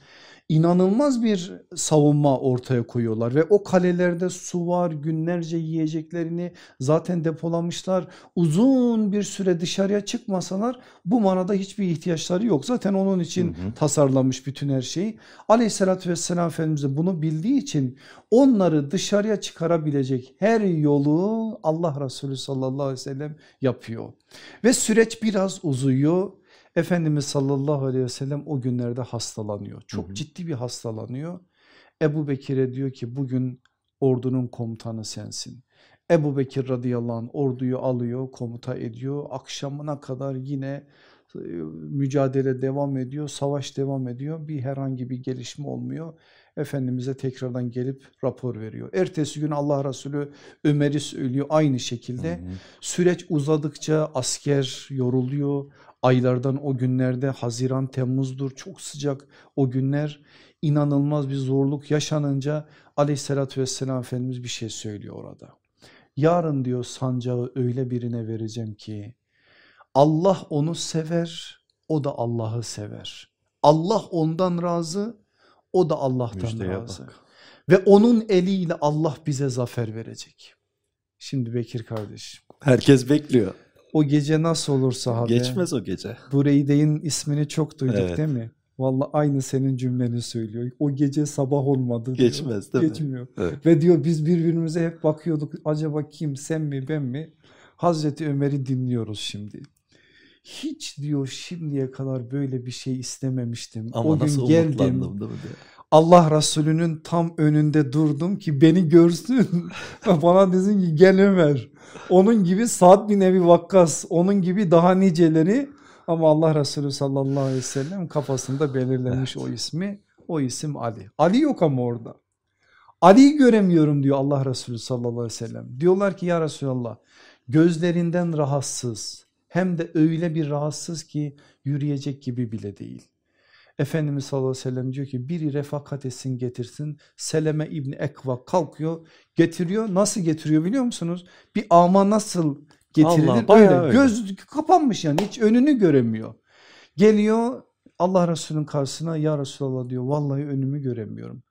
inanılmaz bir savunma ortaya koyuyorlar ve o kalelerde su var günlerce yiyeceklerini zaten depolamışlar uzun bir süre dışarıya çıkmasalar bu manada hiçbir ihtiyaçları yok. Zaten onun için Hı hı. tasarlanmış bütün her şeyi aleyhissalatü vesselam Efendimiz de bunu bildiği için onları dışarıya çıkarabilecek her yolu Allah Resulü sallallahu aleyhi ve sellem yapıyor. Ve süreç biraz uzuyor Efendimiz sallallahu aleyhi ve sellem o günlerde hastalanıyor. Çok Hı hı. ciddi bir hastalanıyor. Ebu Bekir'e diyor ki bugün ordunun komutanı sensin. Ebu Bekir radıyallahu anh orduyu alıyor komuta ediyor. Akşamına kadar yine e, mücadele devam ediyor. Savaş devam ediyor. Bir herhangi bir gelişme olmuyor. Efendimiz'e tekrardan gelip rapor veriyor. Ertesi gün Allah Resulü Ömer'i söylüyor aynı şekilde. Hı hı. Süreç uzadıkça asker yoruluyor. Aylardan o günlerde Haziran Temmuz'dur çok sıcak o günler inanılmaz bir zorluk yaşanınca aleyhissalatü vesselam Efendimiz bir şey söylüyor orada. Yarın diyor sancağı öyle birine vereceğim ki Allah onu sever o da Allah'ı sever. Allah ondan razı o da Allah'tan Müjdeye razı. bak. Ve onun eliyle Allah bize zafer verecek. Şimdi Bekir kardeşim Herkes bekliyor. O gece nasıl olur sahabe? Geçmez o gece. Bureyde'nin ismini çok duyduk Evet. değil mi? Vallahi aynı senin cümleni söylüyor. O gece sabah olmadı diyor. Geçmez değil mi? Geçmiyor. Evet. Ve diyor biz birbirimize hep bakıyorduk. Acaba kim sen mi ben mi? Hazreti Ömer'i dinliyoruz şimdi. Hiç diyor şimdiye kadar böyle bir şey istememiştim. Ama o nasıl gün geldim. umutlandım değil mi? diyor. Allah Resulü'nün tam önünde durdum ki beni görsün. Bana desin ki gel Ömer. Onun gibi Sa'd bin Ebi Vakkas, onun gibi daha niceleri ama Allah Resulü sallallahu aleyhi ve sellem kafasında belirlemiş o ismi. O isim Ali. Ali yok ama orada. Ali'yi göremiyorum diyor Allah Resulü sallallahu aleyhi ve sellem. Diyorlar ki ya Resulallah gözlerinden rahatsız hem de öyle bir rahatsız ki yürüyecek gibi bile değil. Efendimiz sallallahu aleyhi ve sellem diyor ki biri refakat etsin getirsin. Seleme İbni Ekva kalkıyor getiriyor. Nasıl getiriyor biliyor musunuz? Bir ama nasıl getirilir? Allah, öyle. öyle. Göz kapanmış yani hiç önünü göremiyor. Geliyor Allah Resulü'nün karşısına ya Resulallah diyor vallahi önümü göremiyorum.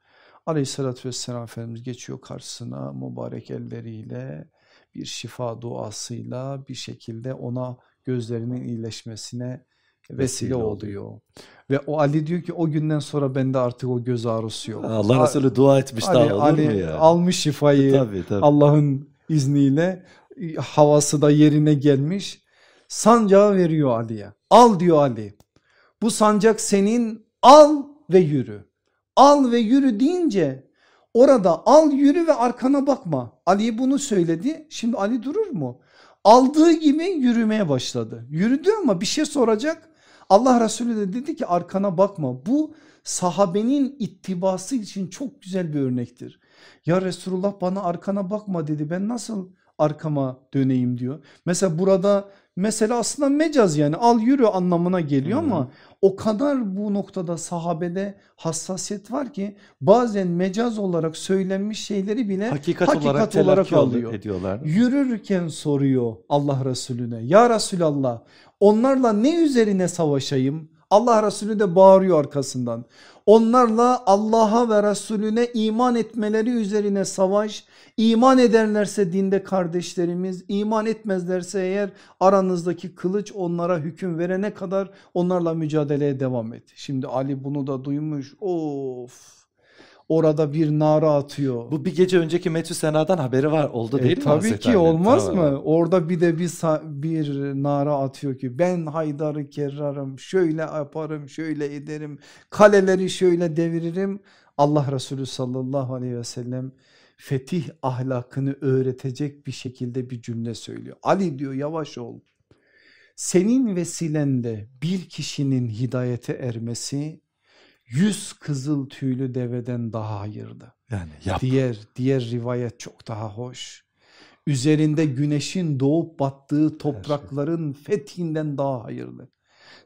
Aleyhissalatü vesselam Efendimiz geçiyor karşısına mübarek elleriyle bir şifa duasıyla bir şekilde ona gözlerinin iyileşmesine vesile, oluyor. Ve o Ali diyor ki o günden sonra bende artık o göz ağrısı yok. Allah Resulü dua etmiş Ali, daha olur Ali, mu ya? Almış şifayı tabii. Allah'ın izniyle havası da yerine gelmiş. Sancağı veriyor Ali'ye. Al diyor Ali. Bu sancak senin al ve yürü. Al ve yürü deyince orada al yürü ve arkana bakma. Ali bunu söyledi. Şimdi Ali durur mu? Aldığı gibi yürümeye başladı. Yürüdü ama bir şey soracak. Allah Resulü de dedi ki arkana bakma. Bu sahabenin ittibası için çok güzel bir örnektir. Ya Resulullah bana arkana bakma dedi. Ben nasıl arkama döneyim diyor. Mesela burada mesela aslında mecaz yani al yürü anlamına geliyor hmm. ama o kadar bu noktada sahabede hassasiyet var ki bazen mecaz olarak söylenmiş şeyleri bile hakikat, hakikat olarak, olarak alıyor. Ediyorlar. Yürürken soruyor Allah Resulüne ya Resulallah onlarla ne üzerine savaşayım? Allah Resulü de bağırıyor arkasından. Onlarla Allah'a ve Resulüne iman etmeleri üzerine savaş. İman ederlerse dinde kardeşlerimiz, iman etmezlerse eğer aranızdaki kılıç onlara hüküm verene kadar onlarla mücadeleye devam et. Şimdi Ali bunu da duymuş. Of orada bir nara atıyor. Bu bir gece önceki Metü Sena'dan haberi var oldu e, değil e, mi? Tabii ki olmaz tamam. mı? Orada bir de bir, bir nara atıyor ki ben Haydar'ı kerrarım şöyle yaparım şöyle ederim kaleleri şöyle deviririm. Allah Resulü sallallahu aleyhi ve sellem fetih ahlakını öğretecek bir şekilde bir cümle söylüyor. Ali diyor yavaş ol. Senin vesilende bir kişinin hidayete ermesi yüz kızıl tüylü deveden daha hayırlı. Yani yap. Diğer, diğer rivayet çok daha hoş. Üzerinde güneşin doğup battığı toprakların şey. fethinden daha hayırlı.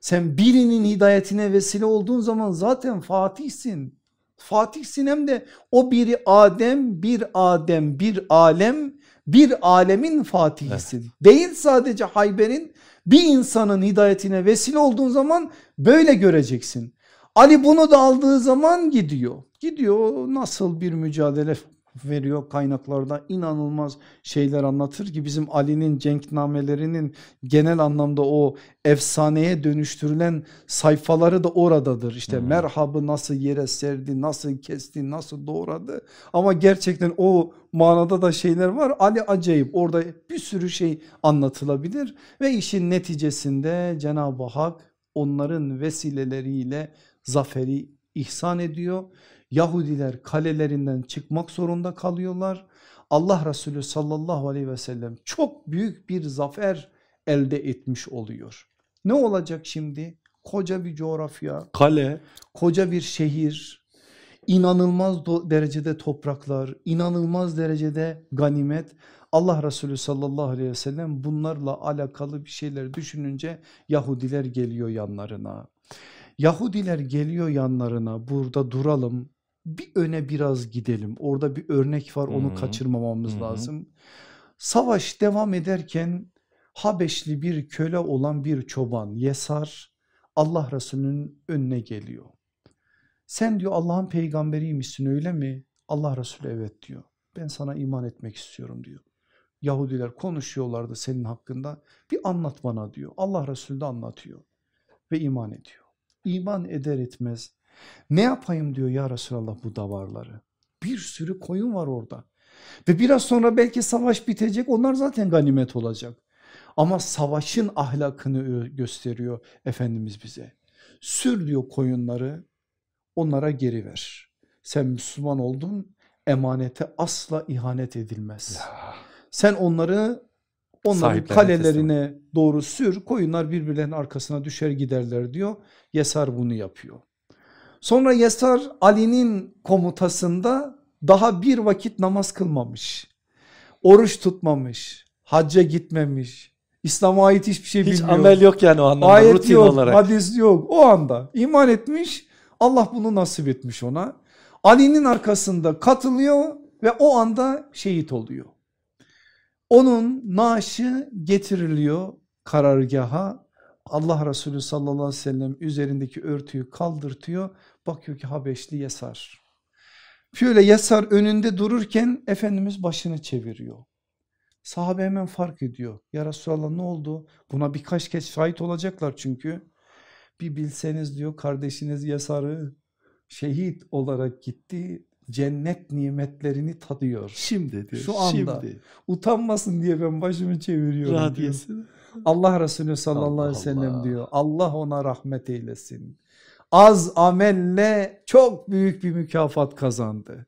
Sen birinin hidayetine vesile olduğun zaman zaten fatihsin. Fatihsin hem de o biri Adem, bir Adem, bir alem, bir alemin fatihisin. Evet. Değil sadece Hayber'in bir insanın hidayetine vesile olduğun zaman böyle göreceksin. Ali bunu da aldığı zaman gidiyor. Gidiyor nasıl bir mücadele veriyor kaynaklarda inanılmaz şeyler anlatır ki bizim Ali'nin cenknamelerinin genel anlamda o efsaneye dönüştürülen sayfaları da oradadır. İşte hmm. merhabı nasıl yere serdi, nasıl kesti, nasıl doğradı ama gerçekten o manada da şeyler var. Ali acayip orada bir sürü şey anlatılabilir ve işin neticesinde Cenab-ı Hak onların vesileleriyle zaferi ihsan ediyor. Yahudiler kalelerinden çıkmak zorunda kalıyorlar. Allah Resulü sallallahu aleyhi ve sellem çok büyük bir zafer elde etmiş oluyor. Ne olacak şimdi? Koca bir coğrafya, kale, koca bir şehir, inanılmaz derecede topraklar, inanılmaz derecede ganimet. Allah Resulü sallallahu aleyhi ve sellem bunlarla alakalı bir şeyler düşününce Yahudiler geliyor yanlarına. Yahudiler geliyor yanlarına burada duralım bir öne biraz gidelim orada bir örnek var onu kaçırmamamız Hı -hı. lazım. Savaş devam ederken Habeşli bir köle olan bir çoban Yesar Allah Resulü'nün önüne geliyor. Sen diyor Allah'ın peygamberiymişsin öyle mi? Allah Resulü evet diyor. Ben sana iman etmek istiyorum diyor. Yahudiler konuşuyorlardı senin hakkında. Bir anlat bana diyor. Allah Resulü de anlatıyor ve iman ediyor. İman eder etmez ne yapayım diyor ya Resulallah bu davarları. Bir sürü koyun var orada. Ve biraz sonra belki savaş bitecek onlar zaten ganimet olacak. Ama savaşın ahlakını gösteriyor Efendimiz bize. Sür diyor koyunları onlara geri ver. Sen Müslüman oldun emanete asla ihanet edilmez. Sen onları onların kalelerine teslim. doğru sür koyunlar birbirlerinin arkasına düşer giderler diyor. Yesar bunu yapıyor. Sonra Yesar Ali'nin komutasında daha bir vakit namaz kılmamış. Oruç tutmamış. Hacca gitmemiş. İslam'a ait hiçbir şey Hiç bilmiyor. Hiç amel yok yani o anlamda Ayet rutin yok, olarak. Hadis yok o anda iman etmiş Allah bunu nasip etmiş ona. Ali'nin arkasında katılıyor ve o anda şehit oluyor. Onun naaşı getiriliyor karargaha. Allah Resulü sallallahu aleyhi ve sellem üzerindeki örtüyü kaldırtıyor. Bakıyor ki Habeşli Yesar. Şöyle Yasar önünde dururken Efendimiz başını çeviriyor. Sahabe hemen fark ediyor. Ya Resulallah ne oldu? Buna birkaç kez şahit olacaklar çünkü. Bir bilseniz diyor kardeşiniz Yasar'ı şehit olarak gitti cennet nimetlerini tadıyor. Şimdi diyor. Şu anda. Şimdi. Utanmasın diye ben başımı çeviriyorum diyor. Radiyesi. Allah Resulü sallallahu Allah aleyhi ve sellem Allah. diyor. Allah ona rahmet eylesin. Az amelle çok büyük bir mükafat kazandı.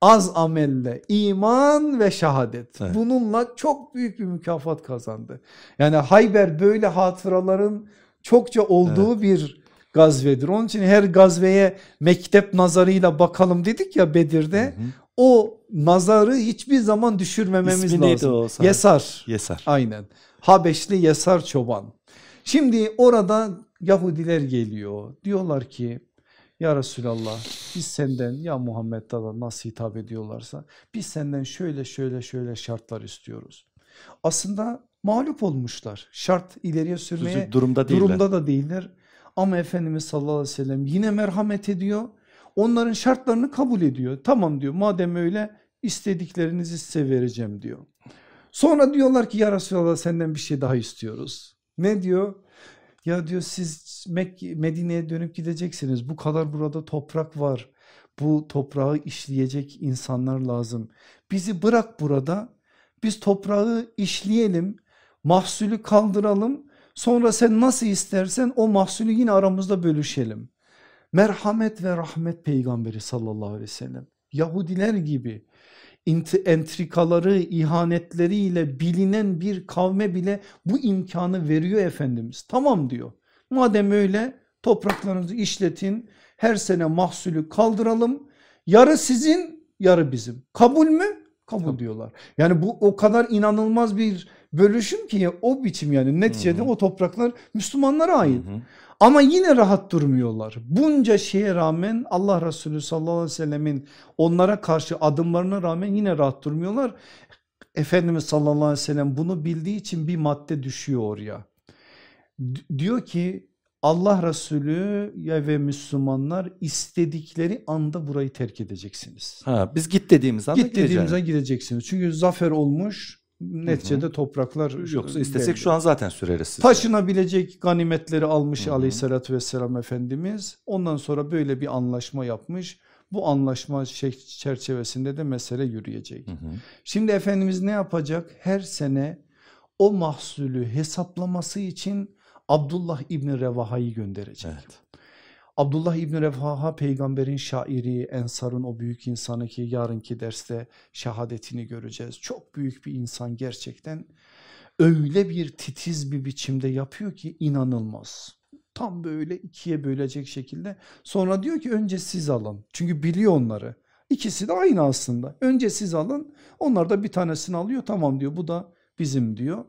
Az amelle iman ve şehadet. Evet. Bununla çok büyük bir mükafat kazandı. Yani Hayber böyle hatıraların çokça olduğu bir gazvedir. Onun için her gazveye mektep nazarıyla bakalım dedik ya Bedir'de. Hı hı. O nazarı hiçbir zaman düşürmememiz İsmi neydi lazım. o? Yesar. Yesar. Aynen. Habeşli Yesar Çoban. Şimdi orada Yahudiler geliyor. Diyorlar ki ya Resulallah biz senden ya Muhammed da nasıl hitap ediyorlarsa biz senden şöyle şöyle şöyle şartlar istiyoruz. Aslında mağlup olmuşlar. Şart ileriye sürmeye durumda değiller. durumda da değiller. Ama Efendimiz sallallahu aleyhi ve sellem yine merhamet ediyor. Onların şartlarını kabul ediyor. Tamam diyor madem öyle istediklerinizi size vereceğim diyor. Sonra diyorlar ki ya Resulallah senden bir şey daha istiyoruz. Ne diyor? Ya diyor siz Medine'ye dönüp gideceksiniz. Bu kadar burada toprak var. Bu toprağı işleyecek insanlar lazım. Bizi bırak burada. Biz toprağı işleyelim. Mahsulü kaldıralım. Sonra sen nasıl istersen o mahsulü yine aramızda bölüşelim. Merhamet ve rahmet peygamberi sallallahu aleyhi ve sellem. Yahudiler gibi entrikaları, ihanetleriyle bilinen bir kavme bile bu imkanı veriyor Efendimiz. Tamam diyor. Madem öyle topraklarınızı işletin, her sene mahsulü kaldıralım. Yarı sizin, yarı bizim. Kabul mü? Kabul. diyorlar. Yani bu o kadar inanılmaz bir bölüşüm ki o biçim yani neticede Hı hı. o topraklar Müslümanlara ait. Hı hı. Ama yine rahat durmuyorlar. Bunca şeye rağmen Allah Resulü sallallahu aleyhi ve sellemin onlara karşı adımlarına rağmen yine rahat durmuyorlar. Efendimiz sallallahu aleyhi ve sellem bunu bildiği için bir madde düşüyor oraya. D- diyor ki Allah Resulü ve Müslümanlar istedikleri anda burayı terk edeceksiniz. Ha, biz git dediğimiz anda Git dediğimize gideceğiz. gideceksiniz. Çünkü zafer olmuş neticede topraklar Yoksa istesek belli. şu an zaten süreriz sizi. Taşınabilecek ganimetleri almış Hı hı. aleyhissalatü vesselam Efendimiz. Ondan sonra böyle bir anlaşma yapmış. Bu anlaşma şey- çerçevesinde de mesele yürüyecek. Hı hı. Şimdi Efendimiz ne yapacak? Her sene o mahsulü hesaplaması için Abdullah İbni Revaha'yı gönderecek. Evet. Abdullah İbni Revaha peygamberin şairi, Ensar'ın o büyük insanı ki yarınki derste şehadetini göreceğiz. Çok büyük bir insan gerçekten. Öyle bir titiz bir biçimde yapıyor ki inanılmaz. Tam böyle ikiye bölecek şekilde. Sonra diyor ki önce siz alın. Çünkü biliyor onları. İkisi de aynı aslında. Önce siz alın. Onlar da bir tanesini alıyor. Tamam diyor bu da bizim diyor.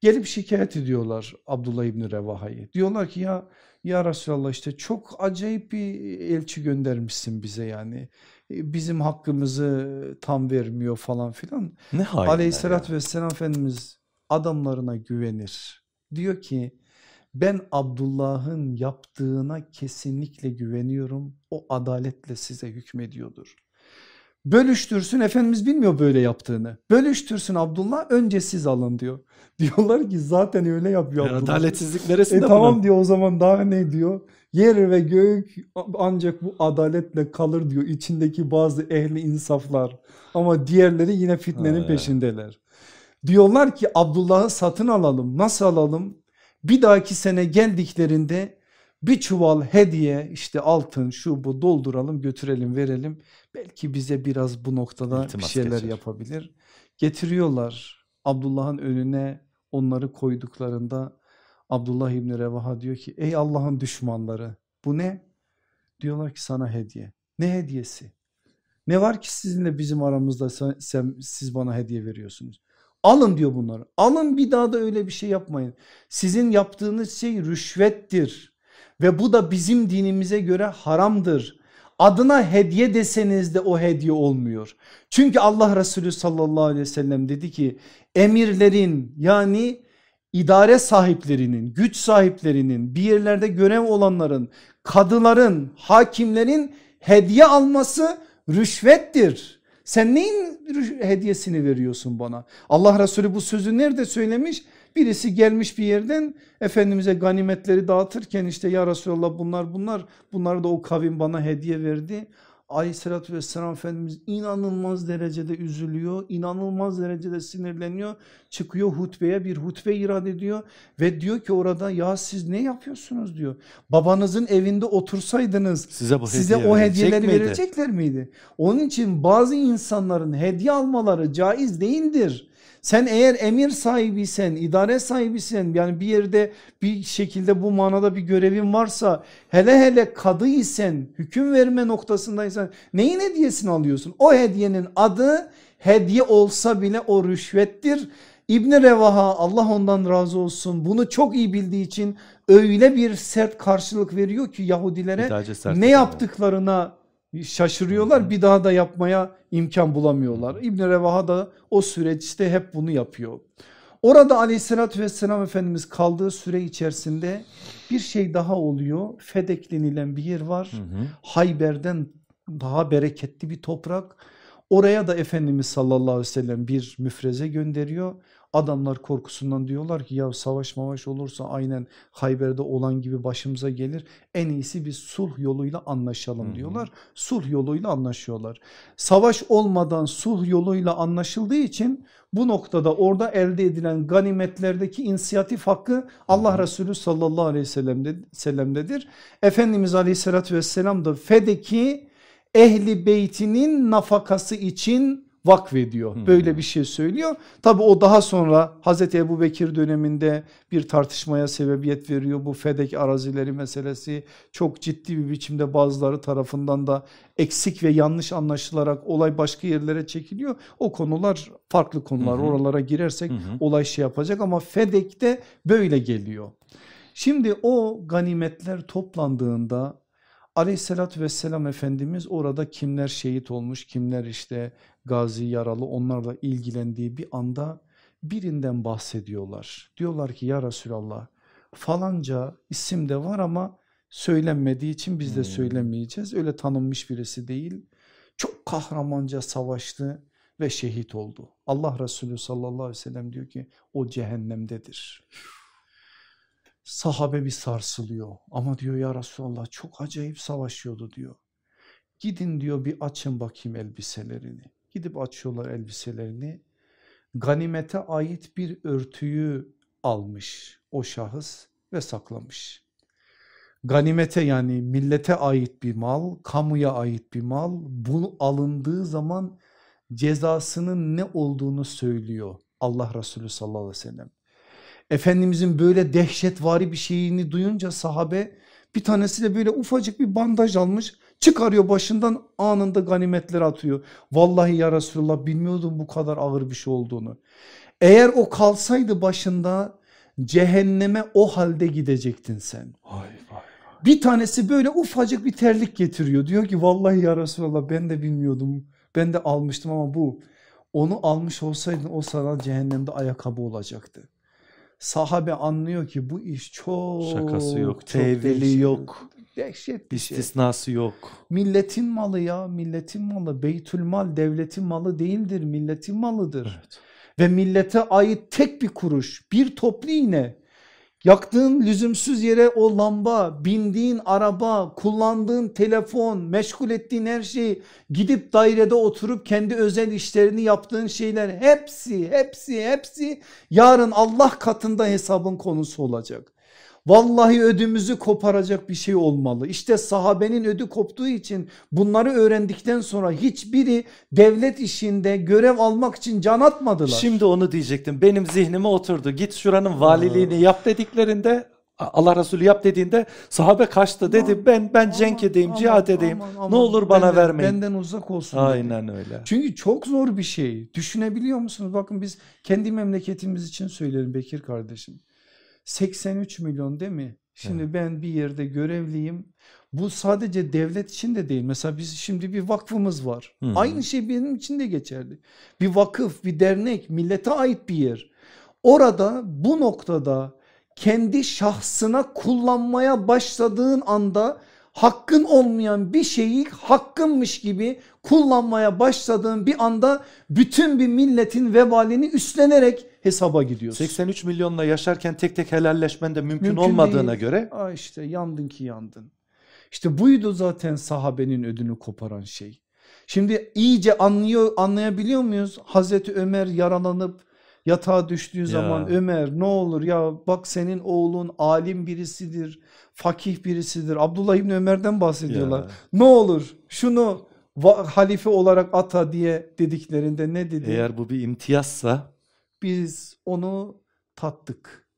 Gelip şikayet ediyorlar Abdullah İbni Revaha'yı. Diyorlar ki ya ya Resulallah işte çok acayip bir elçi göndermişsin bize yani. E, Bizim hakkımızı tam vermiyor falan filan. Ne Aleyhissalatü ya. vesselam Efendimiz adamlarına güvenir. Diyor ki ben Abdullah'ın yaptığına kesinlikle güveniyorum. O adaletle size hükmediyordur. Bölüştürsün Efendimiz bilmiyor böyle yaptığını. Bölüştürsün Abdullah önce siz alın diyor. Diyorlar ki zaten öyle yapıyor Ya Abdullah. adaletsizlik E neresinde tamam bunun? diyor o zaman daha ne diyor? Yer ve gök ancak bu adaletle kalır diyor. İçindeki bazı ehli insaflar ama diğerleri yine fitnenin Ha. peşindeler. Diyorlar ki Abdullah'ı satın alalım. Nasıl alalım? Bir dahaki sene geldiklerinde bir çuval hediye işte altın şu bu dolduralım götürelim verelim. Belki bize biraz bu noktada bir İltimas şeyler geçer. yapabilir. Getiriyorlar Abdullah'ın önüne onları koyduklarında Abdullah İbni Revaha diyor ki ey Allah'ın düşmanları bu ne? Diyorlar ki sana hediye. Ne hediyesi? Ne var ki sizinle bizim aramızda sen, sen- siz bana hediye veriyorsunuz? Alın diyor bunları. Alın bir daha da öyle bir şey yapmayın. Sizin yaptığınız şey rüşvettir. Ve bu da bizim dinimize göre haramdır. Adına hediye deseniz de o hediye olmuyor. Çünkü Allah Resulü sallallahu aleyhi ve sellem dedi ki emirlerin yani idare sahiplerinin, güç sahiplerinin, bir yerlerde görev olanların, kadıların, hakimlerin hediye alması rüşvettir. Sen neyin hediyesini veriyorsun bana? Allah Resulü bu sözü nerede söylemiş? Birisi gelmiş bir yerden Efendimiz'e ganimetleri dağıtırken işte ya Resulallah bunlar bunlar bunları da o kavim bana hediye verdi. Aleyhissalatü vesselam Efendimiz inanılmaz derecede üzülüyor, inanılmaz derecede sinirleniyor. Çıkıyor hutbeye bir hutbe irad ediyor ve diyor ki orada ya siz ne yapıyorsunuz diyor. Babanızın evinde otursaydınız size, bu size hediye o hediyeleri miydi? verecekler miydi? Onun için bazı insanların hediye almaları caiz değildir. Sen eğer emir sahibiysen, idare sahibiysen yani bir yerde bir şekilde bu manada bir görevin varsa hele hele kadıysen, hüküm verme noktasındaysan neyin hediyesini alıyorsun? O hediyenin adı hediye olsa bile o rüşvettir. İbn Revaha Allah ondan razı olsun bunu çok iyi bildiği için öyle bir sert karşılık veriyor ki Yahudilere ne yaptıklarına şaşırıyorlar bir daha da yapmaya imkan bulamıyorlar. İbn Revaha da o süreçte hep bunu yapıyor. Orada aleyhissalatü vesselam Efendimiz kaldığı süre içerisinde bir şey daha oluyor. Fedek denilen bir yer var. Hı hı. Hayber'den daha bereketli bir toprak. Oraya da Efendimiz sallallahu aleyhi ve sellem bir müfreze gönderiyor. Adamlar korkusundan diyorlar ki ya savaş mavaş olursa aynen Hayber'de olan gibi başımıza gelir. En iyisi biz sulh yoluyla anlaşalım diyorlar. Sulh yoluyla anlaşıyorlar. Savaş olmadan sulh yoluyla anlaşıldığı için bu noktada orada elde edilen ganimetlerdeki inisiyatif hakkı Allah Resulü sallallahu aleyhi ve sellem'dedir. Efendimiz aleyhissalatü vesselam da Fedeki ehli beytinin nafakası için vakfediyor. Hmm. Böyle bir şey söylüyor. Tabi o daha sonra Hazreti Ebu Bekir döneminde bir tartışmaya sebebiyet veriyor. Bu Fedek arazileri meselesi çok ciddi bir biçimde bazıları tarafından da eksik ve yanlış anlaşılarak olay başka yerlere çekiliyor. O konular farklı konular. Oralara girersek olay şey yapacak ama Fedek'te böyle geliyor. Şimdi o ganimetler toplandığında aleyhissalatü vesselam Efendimiz orada kimler şehit olmuş kimler işte gazi yaralı onlarla ilgilendiği bir anda birinden bahsediyorlar. Diyorlar ki ya Resulallah falanca isim de var ama söylenmediği için biz de hmm. söylemeyeceğiz. Öyle tanınmış birisi değil. Çok kahramanca savaştı ve şehit oldu. Allah Resulü sallallahu aleyhi ve sellem diyor ki o cehennemdedir. Sahabe bir sarsılıyor ama diyor ya Resulallah çok acayip savaşıyordu diyor. Gidin diyor bir açın bakayım elbiselerini. Gidip açıyorlar elbiselerini. Ganimete ait bir örtüyü almış o şahıs ve saklamış. Ganimete yani millete ait bir mal, kamuya ait bir mal bunu alındığı zaman cezasının ne olduğunu söylüyor Allah Resulü sallallahu aleyhi ve sellem. Efendimizin böyle dehşetvari bir şeyini duyunca sahabe bir tanesi de böyle ufacık bir bandaj almış çıkarıyor başından anında ganimetleri atıyor. Vallahi ya Resulallah bilmiyordum bu kadar ağır bir şey olduğunu. Eğer o kalsaydı başında cehenneme o halde gidecektin sen. Vay vay. Bir tanesi böyle ufacık bir terlik getiriyor. Diyor ki vallahi ya Resulallah ben de bilmiyordum. Ben de almıştım ama bu. Onu almış olsaydın o sana cehennemde ayakkabı olacaktı sahabe anlıyor ki bu iş çok şakası yok, tevili yok. Dehşet bir şey. İstisnası şey. yok. Milletin malı ya milletin malı beytül mal devletin malı değildir milletin malıdır. Evet. Ve millete ait tek bir kuruş bir toplu iğne Yaktığın lüzumsuz yere o lamba, bindiğin araba, kullandığın telefon, meşgul ettiğin her şey, gidip dairede oturup kendi özel işlerini yaptığın şeyler hepsi, hepsi, hepsi yarın Allah katında hesabın konusu olacak. Vallahi ödümüzü koparacak bir şey olmalı. İşte sahabenin ödü koptuğu için bunları öğrendikten sonra hiçbiri devlet işinde görev almak için can atmadılar. Şimdi onu diyecektim. Benim zihnime oturdu. Git şuranın valiliğini yap dediklerinde Allah Resulü yap dediğinde sahabe kaçtı dedi aman, ben ben cenk edeyim aman, cihad edeyim aman, aman, ne olur bana benden, vermeyin. Benden uzak olsun. Aynen dedi. öyle. Çünkü çok zor bir şey düşünebiliyor musunuz? Bakın biz kendi memleketimiz için söylerim Bekir kardeşim. 83 milyon değil mi? Şimdi evet. ben bir yerde görevliyim. Bu sadece devlet için de değil. Mesela biz şimdi bir vakfımız var. Hmm. Aynı şey benim için de geçerli. Bir vakıf, bir dernek, millete ait bir yer. Orada bu noktada kendi şahsına kullanmaya başladığın anda hakkın olmayan bir şeyi hakkınmış gibi kullanmaya başladığın bir anda bütün bir milletin vebalini üstlenerek hesaba gidiyorsun. 83 milyonla yaşarken tek tek helalleşmen de mümkün, mümkün olmadığına değil. göre. Aa işte yandın ki yandın. İşte buydu zaten sahabenin ödünü koparan şey. Şimdi iyice anlıyor anlayabiliyor muyuz? Hazreti Ömer yaralanıp yatağa düştüğü ya. zaman Ömer ne olur ya bak senin oğlun alim birisidir, fakih birisidir. Abdullah İbni Ömer'den bahsediyorlar. Ya. Ne olur şunu halife olarak ata diye dediklerinde ne dedi? Eğer bu bir imtiyazsa biz onu tattık.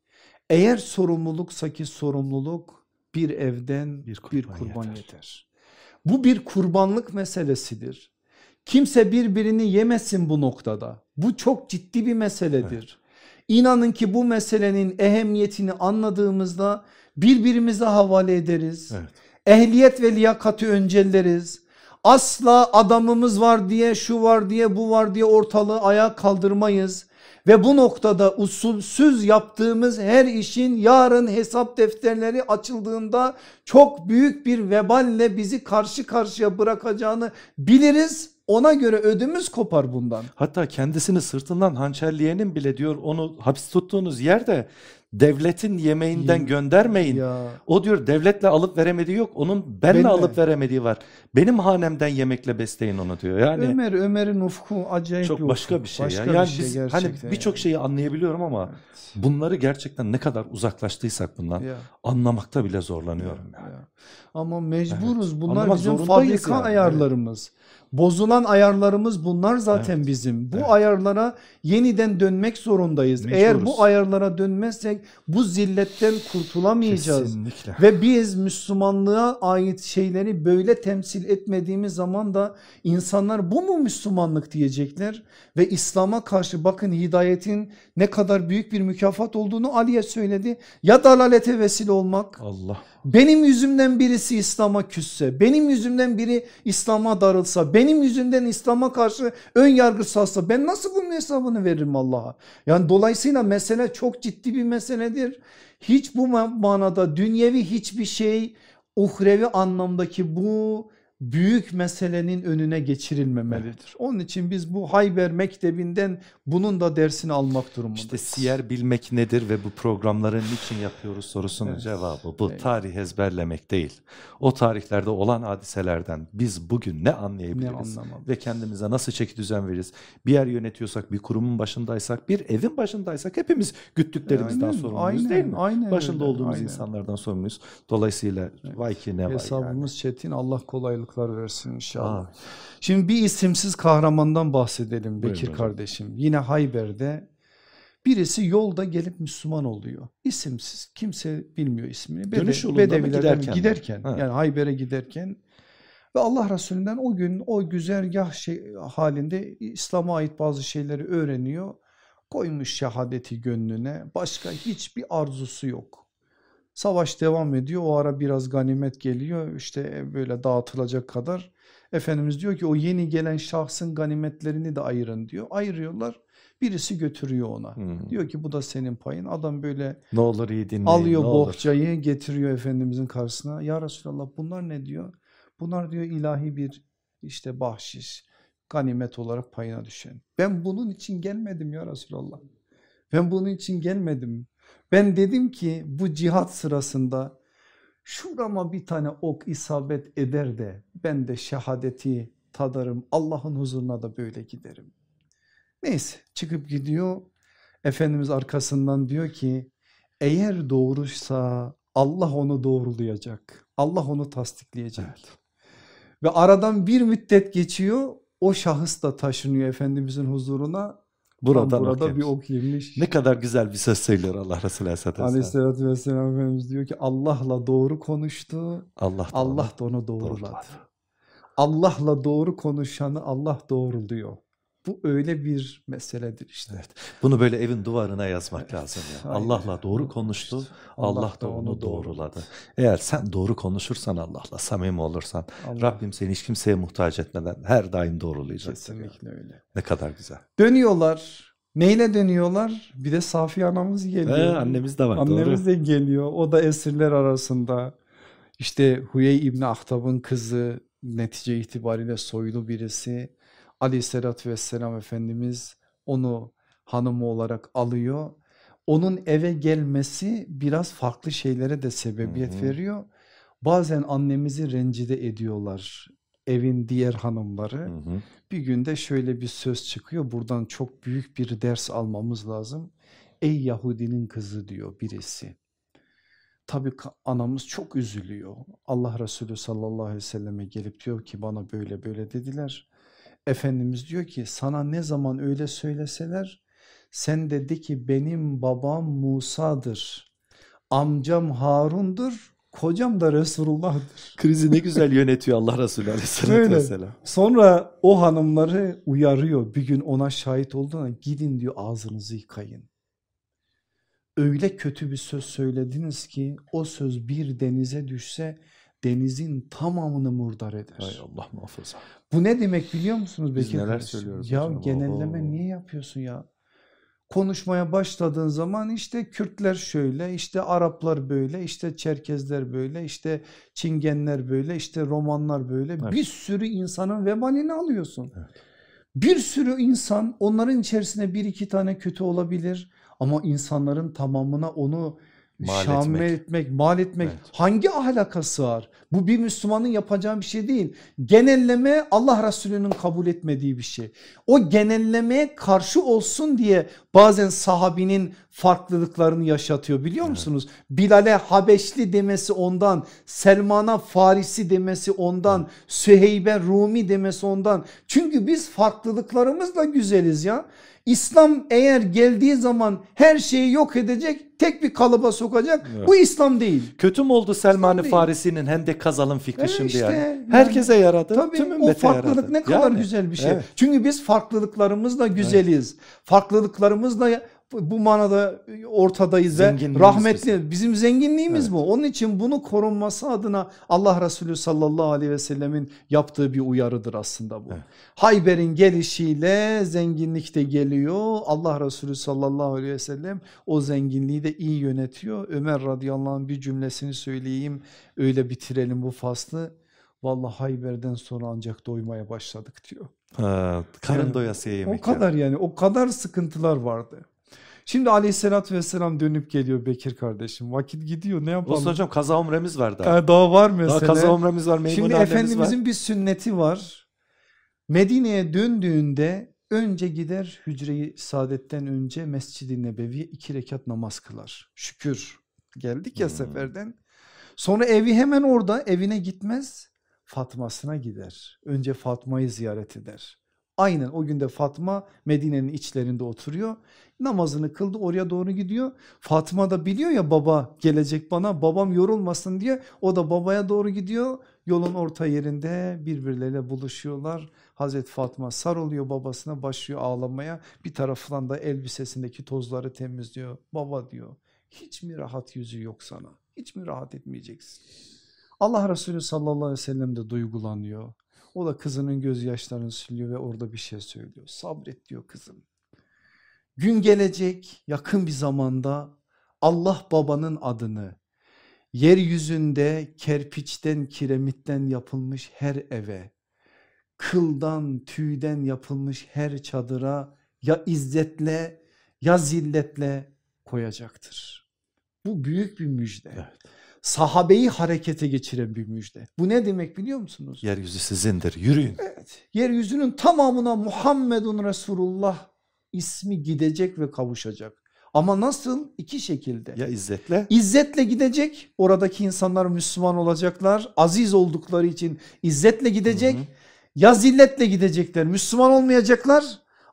Eğer sorumluluksa ki sorumluluk bir evden bir kurban, bir kurban yeter. yeter. Bu bir kurbanlık meselesidir. Kimse birbirini yemesin bu noktada. Bu çok ciddi bir meseledir. Evet. İnanın ki bu meselenin ehemmiyetini anladığımızda birbirimize havale ederiz. Evet. Ehliyet ve liyakati öncelleriz. Asla adamımız var diye şu var diye bu var diye ortalığı ayağa kaldırmayız. Ve bu noktada usulsüz yaptığımız her işin yarın hesap defterleri açıldığında çok büyük bir veballe bizi karşı karşıya bırakacağını biliriz. Ona göre ödümüz kopar bundan. Hatta kendisini sırtından hançerleyenin bile diyor onu hapis tuttuğunuz yerde devletin yemeğinden göndermeyin. Ya. O diyor devletle alıp veremediği yok. Onun benle, benle alıp veremediği var. Benim hanemden yemekle besleyin onu diyor. Yani Ömer Ömer'in ufku acayip çok bir başka bir şey başka ya. Yani şey biz hani birçok yani. şeyi anlayabiliyorum ama evet. bunları gerçekten ne kadar uzaklaştıysak bundan ya. anlamakta bile zorlanıyorum ya. yani. Ya. Ama mecburuz. Evet. Bunlar Anlamak bizim fabrika yani. ayarlarımız. Evet. Bozulan ayarlarımız bunlar zaten evet. bizim. Bu evet. ayarlara yeniden dönmek zorundayız. Mecburuz. Eğer bu ayarlara dönmezsek bu zilletten kurtulamayacağız. Kesinlikle. Ve biz Müslümanlığa ait şeyleri böyle temsil etmediğimiz zaman da insanlar bu mu Müslümanlık diyecekler. Ve İslam'a karşı bakın hidayetin ne kadar büyük bir mükafat olduğunu Ali'ye söyledi. Ya dalalete vesile olmak. Allah. Benim yüzümden birisi İslam'a küsse, benim yüzümden biri İslam'a darılsa, benim yüzümden İslam'a karşı ön yargı salsa ben nasıl bunun hesabını veririm Allah'a? Yani dolayısıyla mesele çok ciddi bir meseledir. Hiç bu manada dünyevi hiçbir şey uhrevi anlamdaki bu büyük meselenin önüne geçirilmemelidir. Onun için biz bu Hayber Mektebi'nden bunun da dersini almak durumundayız. İşte siyer bilmek nedir ve bu programları niçin yapıyoruz sorusunun evet. cevabı bu. Evet. Tarih ezberlemek değil. O tarihlerde olan hadiselerden biz bugün ne anlayabiliriz ne ve kendimize nasıl çeki düzen veririz? Bir yer yönetiyorsak, bir kurumun başındaysak, bir evin başındaysak hepimiz güttüklerimizden aynen, sorumluyuz aynen, değil mi? Aynen Başında öyle, olduğumuz aynen. insanlardan sorumluyuz. Dolayısıyla evet. vay ki ne Hesabımız yani. çetin Allah kolaylık kolaylıklar versin inşallah. Aa. Şimdi bir isimsiz kahramandan bahsedelim Bekir Buyurun kardeşim. Yine Hayber'de birisi yolda gelip Müslüman oluyor. İsimsiz kimse bilmiyor ismini. Bede, Dönüş yolunda giderken? Giderken ha. yani Hayber'e giderken ve Allah Resulü'nden o gün o güzergah şey, halinde İslam'a ait bazı şeyleri öğreniyor. Koymuş şehadeti gönlüne başka hiçbir arzusu yok. Savaş devam ediyor o ara biraz ganimet geliyor işte böyle dağıtılacak kadar. Efendimiz diyor ki o yeni gelen şahsın ganimetlerini de ayırın diyor. Ayırıyorlar birisi götürüyor ona. Hmm. Diyor ki bu da senin payın. Adam böyle ne olur iyi dinleyin, alıyor bohçayı olur. getiriyor Efendimizin karşısına. Ya Resulallah bunlar ne diyor? Bunlar diyor ilahi bir işte bahşiş ganimet olarak payına düşen. Ben bunun için gelmedim ya Resulallah. Ben bunun için gelmedim. Ben dedim ki bu cihat sırasında şurama bir tane ok isabet eder de ben de şehadeti tadarım Allah'ın huzuruna da böyle giderim. Neyse çıkıp gidiyor Efendimiz arkasından diyor ki eğer doğruysa Allah onu doğrulayacak. Allah onu tasdikleyecek. Evet. Ve aradan bir müddet geçiyor o şahıs da taşınıyor Efendimizin huzuruna Buradan burada okuyoruz. bir ok yemiş. Ne kadar güzel bir söz söylüyor Allah Resulü Aleyhisselatü Vesselam. Aleyhisselatü Vesselam Efendimiz diyor ki Allah'la doğru konuştu. Allah da, Allah da onu doğruladı. Allah'la doğru konuşanı Allah doğruluyor. Bu öyle bir meseledir işte. Evet. Bunu böyle evin duvarına yazmak evet. lazım ya. Allah'la doğru konuştu, Allah, Allah da onu doğruladı. Eğer sen doğru konuşursan Allah'la, samimi olursan Allah. Rabbim seni hiç kimseye muhtaç etmeden her daim doğrulayacak. Kesinlikle öyle. Ne kadar güzel. Dönüyorlar. Neyle dönüyorlar? Bir de Safiye anamız geliyor. He, annemiz de var. Annemiz doğru. de geliyor. O da esirler arasında. İşte Huyey İbni Ahtab'ın kızı netice itibariyle soylu birisi. Aleyhissalatü vesselam Efendimiz onu hanımı olarak alıyor. Onun eve gelmesi biraz farklı şeylere de sebebiyet Hı hı. veriyor. Bazen annemizi rencide ediyorlar evin diğer hanımları. Hı hı. Bir günde şöyle bir söz çıkıyor. Buradan çok büyük bir ders almamız lazım. Ey Yahudinin kızı diyor birisi. Tabii ka- anamız çok üzülüyor. Allah Resulü sallallahu aleyhi ve selleme gelip diyor ki bana böyle böyle dediler. Efendimiz diyor ki sana ne zaman öyle söyleseler sen de de ki benim babam Musa'dır. Amcam Harun'dur. Kocam da Resulullah'dır. Krizi ne güzel yönetiyor Allah Resulü aleyhissalatü Öyle. vesselam. Sonra o hanımları uyarıyor. Bir gün ona şahit olduğuna gidin diyor ağzınızı yıkayın. Öyle kötü bir söz söylediniz ki o söz bir denize düşse denizin tamamını murdar eder. Hay Allah muhafaza. Bu ne demek biliyor musunuz Biz Bekir neler kardeşim? söylüyoruz Ya hocam, genelleme oho. niye yapıyorsun ya? Konuşmaya başladığın zaman işte Kürtler şöyle, işte Araplar böyle, işte Çerkezler böyle, işte Çingenler böyle, işte Romanlar böyle. Evet. Bir sürü insanın vebalini alıyorsun. Evet. Bir sürü insan onların içerisinde bir iki tane kötü olabilir ama insanların tamamına onu Mal şamil etmek. etmek, mal etmek Evet. hangi ahlaka sığar? Bu bir Müslümanın yapacağı bir şey değil. Genelleme Allah Resulü'nün kabul etmediği bir şey. O genellemeye karşı olsun diye bazen sahabinin farklılıklarını yaşatıyor biliyor musunuz? Bilal'e Habeşli demesi ondan, Selman'a Farisi demesi ondan, Süheybe Rumi demesi ondan. Çünkü biz farklılıklarımızla güzeliz ya. İslam eğer geldiği zaman her şeyi yok edecek, tek bir kalıba sokacak. Evet. Bu İslam değil. Kötü mü oldu Selman-ı. Farisi'nin Hendek kazalım fikri Evet şimdi işte, yani? yani- Herkese yaradı. Tabii tüm o ümmete farklılık yaradı. ne kadar Yani, güzel bir şey. evet. Çünkü biz farklılıklarımızla güzeliz. Farklılıklarımızla bu manada ortadayız ve rahmetli. Bizim, zenginliğimiz Evet. bu. Onun için bunu korunması adına Allah Resulü sallallahu aleyhi ve sellemin yaptığı bir uyarıdır aslında bu. Evet. Hayber'in gelişiyle zenginlik de geliyor. Allah Resulü sallallahu aleyhi ve sellem o zenginliği de iyi yönetiyor. Ömer radıyallahu anh bir cümlesini söyleyeyim öyle bitirelim bu faslı. Vallahi Hayber'den sonra ancak doymaya başladık diyor. Ha, karın Yani doyasıya yemek. O kadar yani o kadar sıkıntılar vardı. Şimdi aleyhissalatü vesselam dönüp geliyor Bekir kardeşim. Vakit gidiyor ne yapalım? Olsun hocam kaza umremiz var daha. Ha, daha var mesela. Daha kaza umremiz var. Şimdi Efendimizin var. bir sünneti var. Medine'ye döndüğünde önce gider hücre-i saadetten önce Mescid-i Nebevi'ye iki rekat namaz kılar. Şükür geldik ya Hmm. seferden. Sonra evi hemen orada evine gitmez Fatma'sına gider. Önce Fatma'yı ziyaret eder. Aynen o günde Fatma Medine'nin içlerinde oturuyor. Namazını kıldı oraya doğru gidiyor. Fatma da biliyor ya baba gelecek bana babam yorulmasın diye o da babaya doğru gidiyor. Yolun orta yerinde birbirleriyle buluşuyorlar. Hazreti Fatma sarılıyor babasına başlıyor ağlamaya. Bir taraftan da elbisesindeki tozları temizliyor. Baba diyor hiç mi rahat yüzü yok sana? Hiç mi rahat etmeyeceksin? Allah Resulü sallallahu aleyhi ve sellem de duygulanıyor. O da kızının gözyaşlarını siliyor ve orada bir şey söylüyor. Sabret diyor kızım. Gün gelecek yakın bir zamanda Allah babanın adını yeryüzünde kerpiçten kiremitten yapılmış her eve, kıldan tüyden yapılmış her çadıra ya izzetle ya zilletle koyacaktır. Bu büyük bir müjde. Evet. Sahabeyi harekete geçiren bir müjde. Bu ne demek biliyor musunuz? Yeryüzü sizindir. Yürüyün. Evet. Yeryüzünün tamamına Muhammedun Resulullah ismi gidecek ve kavuşacak. Ama nasıl? İki şekilde. Ya izzetle. İzzetle gidecek. Oradaki insanlar Müslüman olacaklar. Aziz oldukları için izzetle gidecek. Hı hı. Ya zilletle gidecekler. Müslüman olmayacaklar.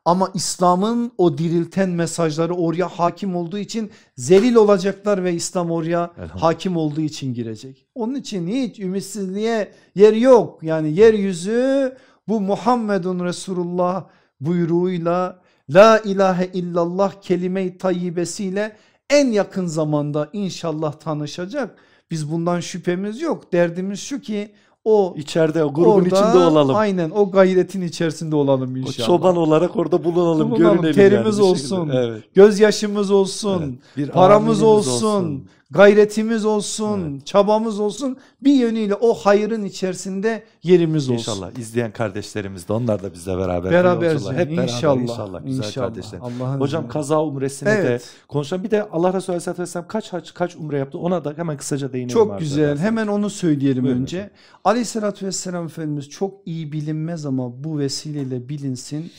Ama İslam'ın o dirilten mesajları oraya hakim olduğu için zelil olacaklar ve İslam oraya hakim olduğu için girecek. Onun için hiç ümitsizliğe yer yok. Yani yeryüzü bu Muhammedun Resulullah buyruğuyla la ilahe illallah kelime-i tayyibesiyle en yakın zamanda inşallah tanışacak. Biz bundan şüphemiz yok. Derdimiz şu ki o İçeride o grubun orada içinde olalım. Aynen o gayretin içerisinde olalım O inşallah. çoban olarak orada bulunalım, Bulunalım, görünelim terimiz yani olsun. Evet. Gözyaşımız olsun. Evet. Bir Paramız aminimiz olsun, gayretimiz olsun, evet. çabamız olsun. Bir yönüyle o hayırın içerisinde yerimiz olsun. İnşallah izleyen kardeşlerimiz de onlar da bizle beraber. Beraberce hep beraber inşallah. inşallah güzel inşallah. kardeşler. Hocam izniyle. kaza umresini Evet. de konuşalım. Bir de Allah Resulü Aleyhisselatü Vesselam kaç hac kaç umre yaptı ona da hemen kısaca değinelim. Çok arzu güzel. ederseniz. Hemen onu söyleyelim Buyurun önce. hocam. Aleyhissalatü vesselam Efendimiz çok iyi bilinmez ama bu vesileyle bilinsin.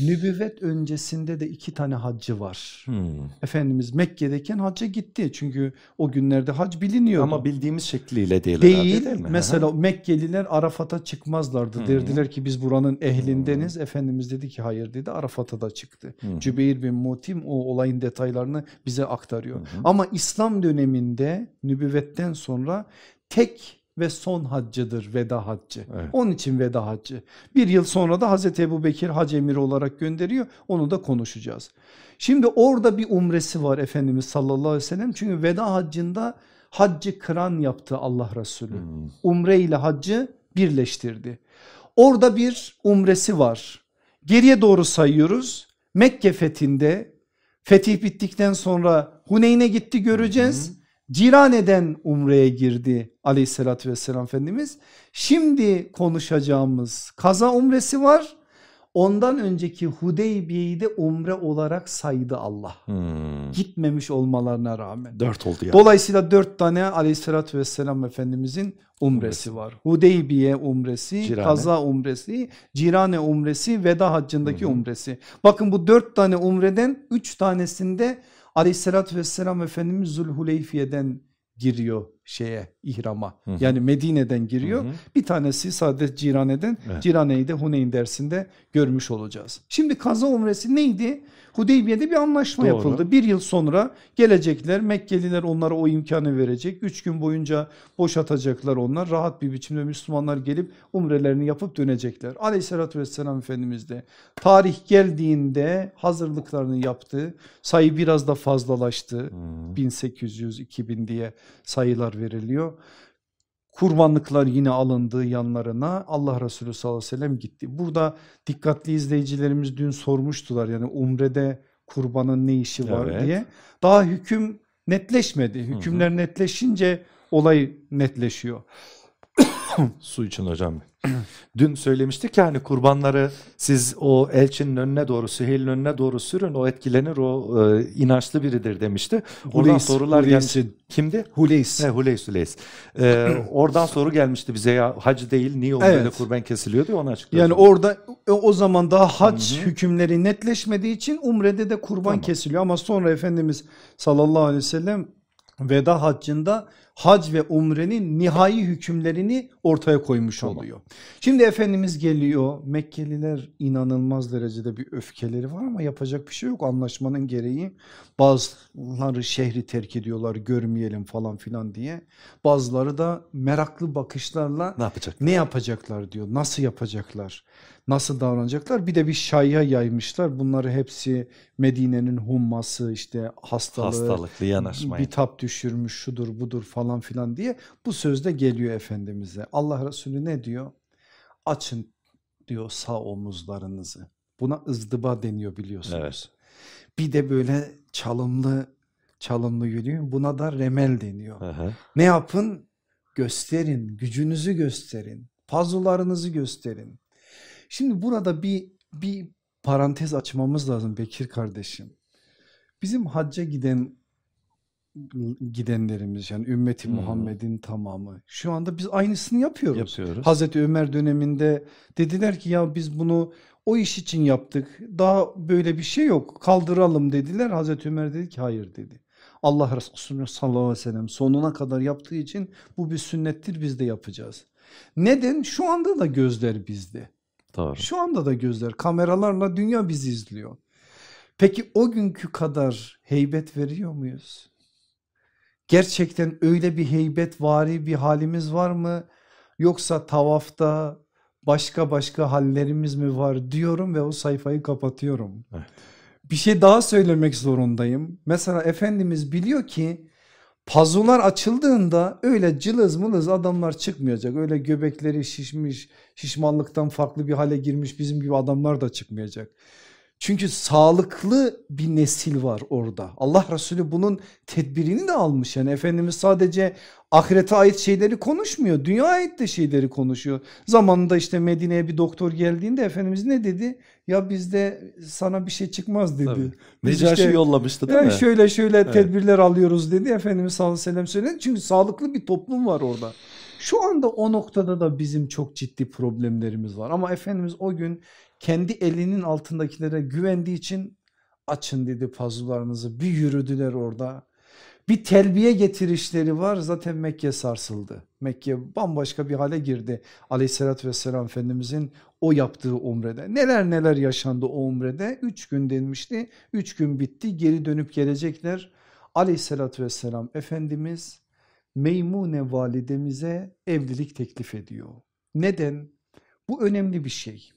Nübüvvet öncesinde de iki tane haccı var. Hmm. Efendimiz Mekke'deyken hacca gitti. Çünkü o günlerde hac biliniyordu. Ama bildiğimiz şekliyle değil. Değil. herhalde, değil mi? Mesela Mekkeliler Arafat'a çıkmazlardı. Hı. Derdiler ki biz buranın ehlindeniz. Efendimiz dedi ki hayır dedi. Arafat'a da çıktı. Hı. Cübeyr bin Mutim o olayın detaylarını bize aktarıyor. Hı. Ama İslam döneminde nübüvvetten sonra tek ve son haccıdır veda haccı. Evet. Onun için veda haccı. Bir yıl sonra da Hazreti Ebu Bekir hac emiri olarak gönderiyor. Onu da konuşacağız. Şimdi orada bir umresi var Efendimiz sallallahu aleyhi ve sellem. Çünkü veda haccında haccı kıran yaptı Allah Resulü. Hmm. Umre ile haccı birleştirdi. Orada bir umresi var. Geriye doğru sayıyoruz. Mekke fethinde fetih bittikten sonra Huneyn'e gitti göreceğiz. Cirane'den umreye girdi aleyhissalatü vesselam Efendimiz. Şimdi konuşacağımız kaza umresi var. Ondan önceki Hudeybiye'yi de umre olarak saydı Allah. Hmm. Gitmemiş olmalarına rağmen. Dört oldu yani. Dolayısıyla dört tane aleyhissalatü vesselam Efendimizin umresi var. Hudeybiye umresi, Cirane. kaza umresi, Cirane umresi, veda haccındaki hı. umresi. Bakın bu dört tane umreden üç tanesinde aleyhissalatü vesselam Efendimiz Zulhuleyfiye'den giriyor şeye ihrama. Hı hı. Yani Medine'den giriyor. Hı hı. Bir tanesi sadece Cirane'den. Evet. Cirane'yi de Huneyn dersinde görmüş olacağız. Şimdi kaza umresi neydi? Hudeybiye'de bir anlaşma Doğru. yapıldı. Bir yıl sonra gelecekler Mekkeliler onlara o imkanı verecek. Üç gün boyunca boşatacaklar onlar. Rahat bir biçimde Müslümanlar gelip umrelerini yapıp dönecekler. Aleyhissalatü vesselam Efendimiz de tarih geldiğinde hazırlıklarını yaptı. Sayı biraz da fazlalaştı. Hmm. 1800, 2000 diye sayılar veriliyor. Kurbanlıklar yine alındı yanlarına. Allah Resulü sallallahu aleyhi ve sellem gitti. Burada dikkatli izleyicilerimiz dün sormuştular yani umrede kurbanın ne işi var Evet. diye. Daha hüküm netleşmedi. Hükümler netleşince olay netleşiyor. Su için hocam. Dün söylemiştik ya hani kurbanları siz o elçinin önüne doğru, Süheyl'in önüne doğru sürün o etkilenir o e, inançlı biridir demişti. Oradan Huleys, sorular Huleys. gelmişti. Kimdi? Huleys. Ne Huleys Huleys. Ee, oradan soru gelmişti bize ya hacı değil niye umrede Evet. kurban kesiliyor diye onu açıkladı. Yani orada o- o zaman daha hac Hı hı. hükümleri netleşmediği için umrede de kurban Tamam. kesiliyor. Ama sonra Efendimiz sallallahu aleyhi ve sellem veda haccında hac ve umrenin nihai hükümlerini ortaya koymuş Tamam. oluyor. Şimdi Efendimiz geliyor Mekkeliler inanılmaz derecede bir öfkeleri var ama yapacak bir şey yok anlaşmanın gereği. Bazıları şehri terk ediyorlar görmeyelim falan filan diye. Bazıları da meraklı bakışlarla ne yapacak? ne yapacaklar diyor. Nasıl yapacaklar? Nasıl davranacaklar? Bir de bir şaya yaymışlar. Bunları hepsi Medine'nin humması işte hastalığı, Hastalıklı yanaşmayı. bitap düşürmüş şudur budur falan filan diye bu sözde geliyor Efendimiz'e. Allah Resulü ne diyor? Açın diyor sağ omuzlarınızı. Buna ızdıba deniyor biliyorsunuz. Evet. Bir de böyle çalımlı çalımlı yürüyün. Buna da remel deniyor. Hı. Ne yapın? Gösterin, gücünüzü gösterin, pazularınızı gösterin. Şimdi burada bir bir parantez açmamız lazım Bekir kardeşim. Bizim hacca giden gidenlerimiz yani ümmeti hı. Muhammed'in tamamı şu anda biz aynısını yapıyoruz. Yapıyoruz. Hazreti Ömer döneminde dediler ki ya biz bunu o iş için yaptık. Daha böyle bir şey yok. Kaldıralım dediler. Hazreti Ömer dedi ki hayır dedi. Allah Resulü sallallahu aleyhi ve sellem sonuna kadar yaptığı için bu bir sünnettir biz de yapacağız. Neden? Şu anda da gözler bizde. Doğru. Şu anda da gözler kameralarla dünya bizi izliyor. Peki o günkü kadar heybet veriyor muyuz? Gerçekten öyle bir heybet vari bir halimiz var mı? Yoksa tavafta başka başka hallerimiz mi var diyorum ve o sayfayı kapatıyorum. Evet. Bir şey daha söylemek zorundayım. Mesela Efendimiz biliyor ki pazular açıldığında öyle cılız mılız adamlar çıkmayacak. Öyle göbekleri şişmiş, şişmanlıktan farklı bir hale girmiş bizim gibi adamlar da çıkmayacak. Çünkü sağlıklı bir nesil var orada. Allah Resulü bunun tedbirini de almış. Yani Efendimiz sadece ahirete ait şeyleri konuşmuyor. Dünya ait de şeyleri konuşuyor. Zamanında işte Medine'ye bir doktor geldiğinde Efendimiz ne dedi? Ya bizde sana bir şey çıkmaz dedi. Tabii. Necaşi işte, yollamıştı değil mi? Şöyle şöyle evet. tedbirler alıyoruz dedi. Efendimiz sallallahu aleyhi ve sellem söyledi. Çünkü sağlıklı bir toplum var orada. Şu anda o noktada da bizim çok ciddi problemlerimiz var. Ama Efendimiz o gün kendi elinin altındakilere güvendiği için açın dedi pazularınızı. Bir yürüdüler orada. Bir telbiye getirişleri var zaten Mekke sarsıldı. Mekke bambaşka bir hale girdi aleyhissalatü vesselam Efendimizin o yaptığı umrede. Neler neler yaşandı o umrede 3 gün denmişti 3 gün bitti geri dönüp gelecekler. Aleyhissalatü vesselam Efendimiz Meymune validemize evlilik teklif ediyor. Neden? Bu önemli bir şey.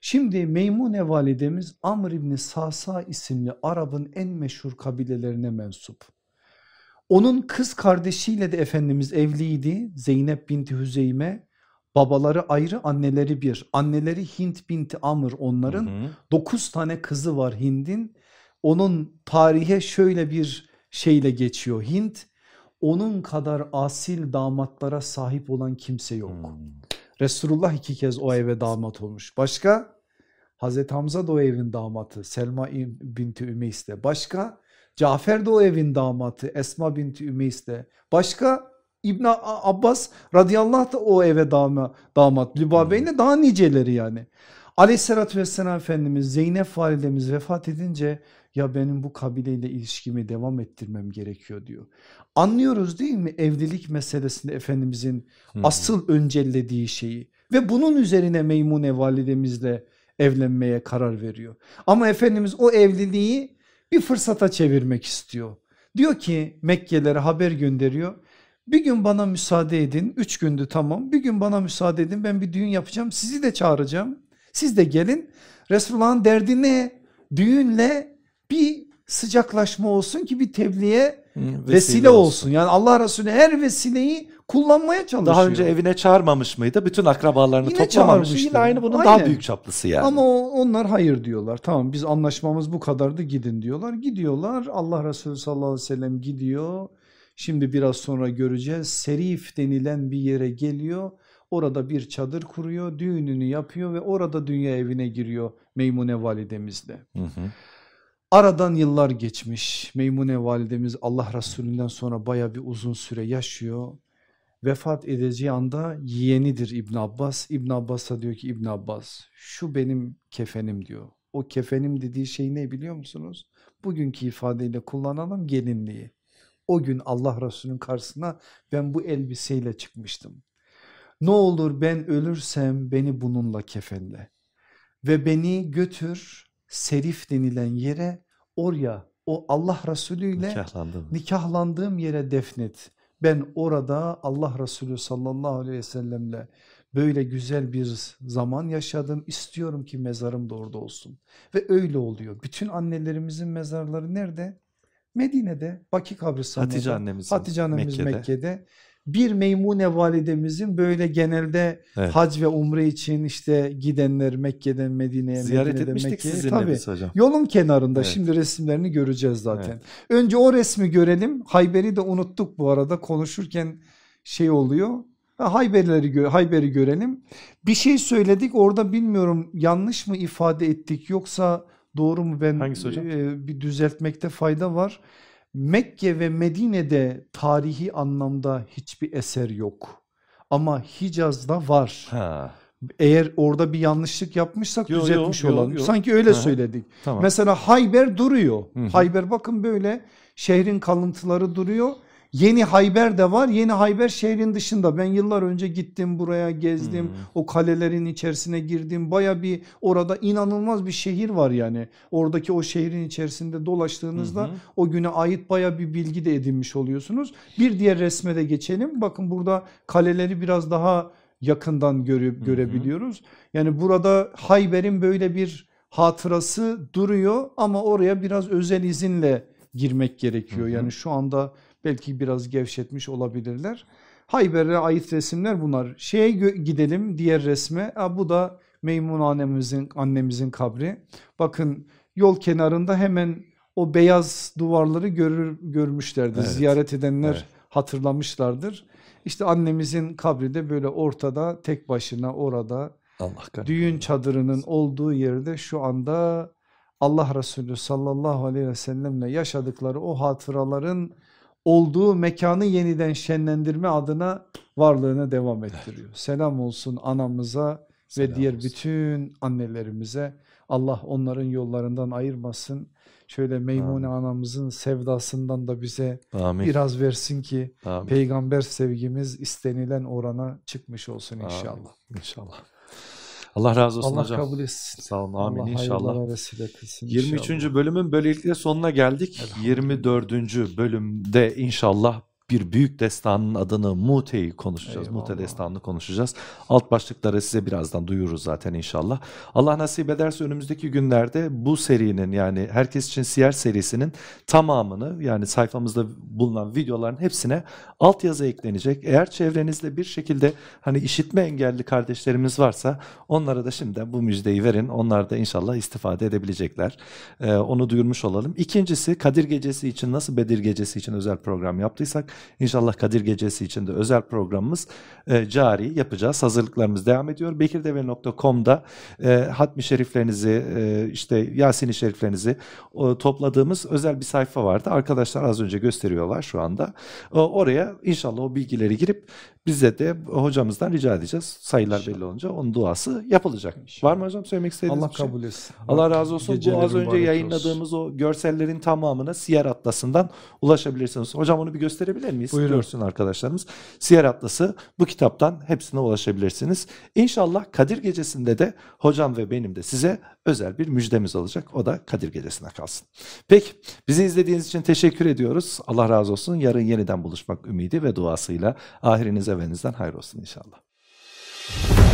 Şimdi Meymune validemiz Amr İbni Sasa isimli Arap'ın en meşhur kabilelerine mensup. Onun kız kardeşiyle de Efendimiz evliydi Zeynep binti Hüzeyme. Babaları ayrı anneleri bir. Anneleri Hint binti Amr onların. Hı hı. Dokuz tane kızı var Hind'in. Onun tarihe şöyle bir şeyle geçiyor. Hint onun kadar asil damatlara sahip olan kimse yok. Hmm. Resulullah iki kez o eve damat olmuş. Başka? Hazreti Hamza da o evin damatı Selma binti Ümeys'te. Başka? Cafer de o evin damatı Esma binti Ümeys'te. Başka? İbn Abbas radıyallahu da o eve damat, Lübabeyn'le daha niceleri yani. Aleyhissalatü vesselam Efendimiz Zeynep validemiz vefat edince ya benim bu kabileyle ilişkimi devam ettirmem gerekiyor diyor. Anlıyoruz değil mi evlilik meselesinde Efendimizin hmm. asıl öncellediği şeyi ve bunun üzerine Meymune validemizle evlenmeye karar veriyor. Ama Efendimiz o evliliği bir fırsata çevirmek istiyor. Diyor ki Mekkelere haber gönderiyor. Bir gün bana müsaade edin. Üç gündü tamam. Bir gün bana müsaade edin. Ben bir düğün yapacağım. Sizi de çağıracağım. Siz de gelin. Resulullah'ın derdi ne? Düğünle bir sıcaklaşma olsun ki bir tebliğe vesile, vesile olsun. olsun. Yani Allah Resulü her vesileyi kullanmaya çalışıyor. Daha önce evine çağırmamış mıydı? Bütün akrabalarını yine toplamamış. Yine aynı bunun Aynen. daha büyük çaplısı yani. Ama onlar hayır diyorlar. Tamam biz anlaşmamız bu kadardı gidin diyorlar. Gidiyorlar Allah Resulü sallallahu aleyhi ve sellem gidiyor. Şimdi biraz sonra göreceğiz. Serif denilen bir yere geliyor. Orada bir çadır kuruyor, düğününü yapıyor ve orada dünya evine giriyor Meymune validemizle. Hı hı. Aradan yıllar geçmiş. Meymune validemiz Allah Resulünden sonra baya bir uzun süre yaşıyor. Vefat edeceği anda yeğenidir İbn Abbas. İbn Abbas'a diyor ki İbn Abbas şu benim kefenim diyor. O kefenim dediği şey ne biliyor musunuz? Bugünkü ifadeyle kullanalım gelinliği. O gün Allah Resulü'nün karşısına ben bu elbiseyle çıkmıştım. Ne olur ben ölürsem beni bununla kefenle ve beni götür serif denilen yere oraya o Allah Resulü ile nikahlandığım yere defnet. Ben orada Allah Resulü sallallahu aleyhi ve sellemle böyle güzel bir zaman yaşadım. İstiyorum ki mezarım da orada olsun. Ve öyle oluyor. Bütün annelerimizin mezarları nerede? Medine'de, Baki kabristanında. Hatice annemiz. Hatice annemiz Mekke'de. Mekke'de bir Meymune validemizin böyle genelde evet. hac ve umre için işte gidenler Mekke'den Medine'ye ziyaret Medine'den etmiştik Mekke'ye. sizinle Tabii, biz hocam. Yolun kenarında evet. şimdi resimlerini göreceğiz zaten. Evet. Önce o resmi görelim. Hayber'i de unuttuk bu arada konuşurken şey oluyor. Hayberleri Hayber'i görelim. Bir şey söyledik orada bilmiyorum yanlış mı ifade ettik yoksa doğru mu ben Hangisi hocam? E, bir düzeltmekte fayda var. Mekke ve Medine'de tarihi anlamda hiçbir eser yok. Ama Hicaz'da var. Ha. Eğer orada bir yanlışlık yapmışsak yo, düzeltmiş yo, olalım. Yo, yo. Sanki öyle Aha. söyledik. Tamam. Mesela Hayber duruyor. Hı -hı. Hayber bakın böyle şehrin kalıntıları duruyor. Yeni Hayber de var. Yeni Hayber şehrin dışında. Ben yıllar önce gittim buraya gezdim. Hmm. O kalelerin içerisine girdim. Baya bir orada inanılmaz bir şehir var yani. Oradaki o şehrin içerisinde dolaştığınızda hmm. o güne ait baya bir bilgi de edinmiş oluyorsunuz. Bir diğer resme de geçelim. Bakın burada kaleleri biraz daha yakından göre, görebiliyoruz. Yani burada Hayber'in böyle bir hatırası duruyor ama oraya biraz özel izinle girmek gerekiyor. Yani şu anda belki biraz gevşetmiş olabilirler. Hayber'e ait resimler bunlar. Şeye gidelim diğer resme. Ha, bu da Meymun annemizin annemizin kabri. Bakın yol kenarında hemen o beyaz duvarları görür, görmüşlerdir. Evet. Ziyaret edenler Evet. hatırlamışlardır. İşte annemizin kabri de böyle ortada tek başına orada Allah düğün çadırının olduğu yerde şu anda Allah Resulü sallallahu aleyhi ve sellemle yaşadıkları o hatıraların olduğu mekanı yeniden şenlendirme adına varlığını devam ettiriyor. Selam olsun anamıza Selam ve diğer olsun. bütün annelerimize. Allah onların yollarından ayırmasın. Şöyle Meymune anamızın sevdasından da bize Amin. biraz versin ki Amin. peygamber sevgimiz istenilen orana çıkmış olsun inşallah. Amin. İnşallah. Allah razı olsun Allah hocam. kabul etsin. Sağ olun. Amin Allah inşallah. vesile kılsın 23. inşallah. bölümün böylelikle sonuna geldik. 24. bölümde inşallah bir büyük destanın adını Mute'yi konuşacağız. Mute Eyvallah. destanını konuşacağız. Alt başlıkları size birazdan duyururuz zaten inşallah. Allah nasip ederse önümüzdeki günlerde bu serinin yani Herkes için Siyer serisinin tamamını yani sayfamızda bulunan videoların hepsine altyazı eklenecek. Eğer çevrenizde bir şekilde hani işitme engelli kardeşlerimiz varsa onlara da şimdiden bu müjdeyi verin. Onlar da inşallah istifade edebilecekler. Ee, onu duyurmuş olalım. İkincisi Kadir Gecesi için nasıl Bedir Gecesi için özel program yaptıysak inşallah Kadir Gecesi için de özel programımız e, cari yapacağız. Hazırlıklarımız devam ediyor. Bekirdeve.com'da e, hatmi şeriflerinizi e, işte Yasin-i şeriflerinizi o, topladığımız özel bir sayfa vardı. Arkadaşlar az önce gösteriyorlar şu anda. O, oraya inşallah o bilgileri girip bize de hocamızdan rica edeceğiz. Sayılar belli olunca onun duası yapılacak. İnşallah. Var mı hocam söylemek istediğiniz Allah bir şey? kabul etsin. Allah razı olsun. Bu Geceleri az önce yayınladığımız o görsellerin tamamına Siyer Atlas'ından ulaşabilirsiniz. Hocam onu bir gösterebilir miyiz? Buyurun. Görsün arkadaşlarımız. Siyer Atlası bu kitaptan hepsine ulaşabilirsiniz. İnşallah Kadir Gecesi'nde de hocam ve benim de size özel bir müjdemiz olacak. O da Kadir Gecesi'ne kalsın. Peki bizi izlediğiniz için teşekkür ediyoruz. Allah razı olsun. Yarın yeniden buluşmak ümidi ve duasıyla ahiriniz evinizden hayır olsun inşallah.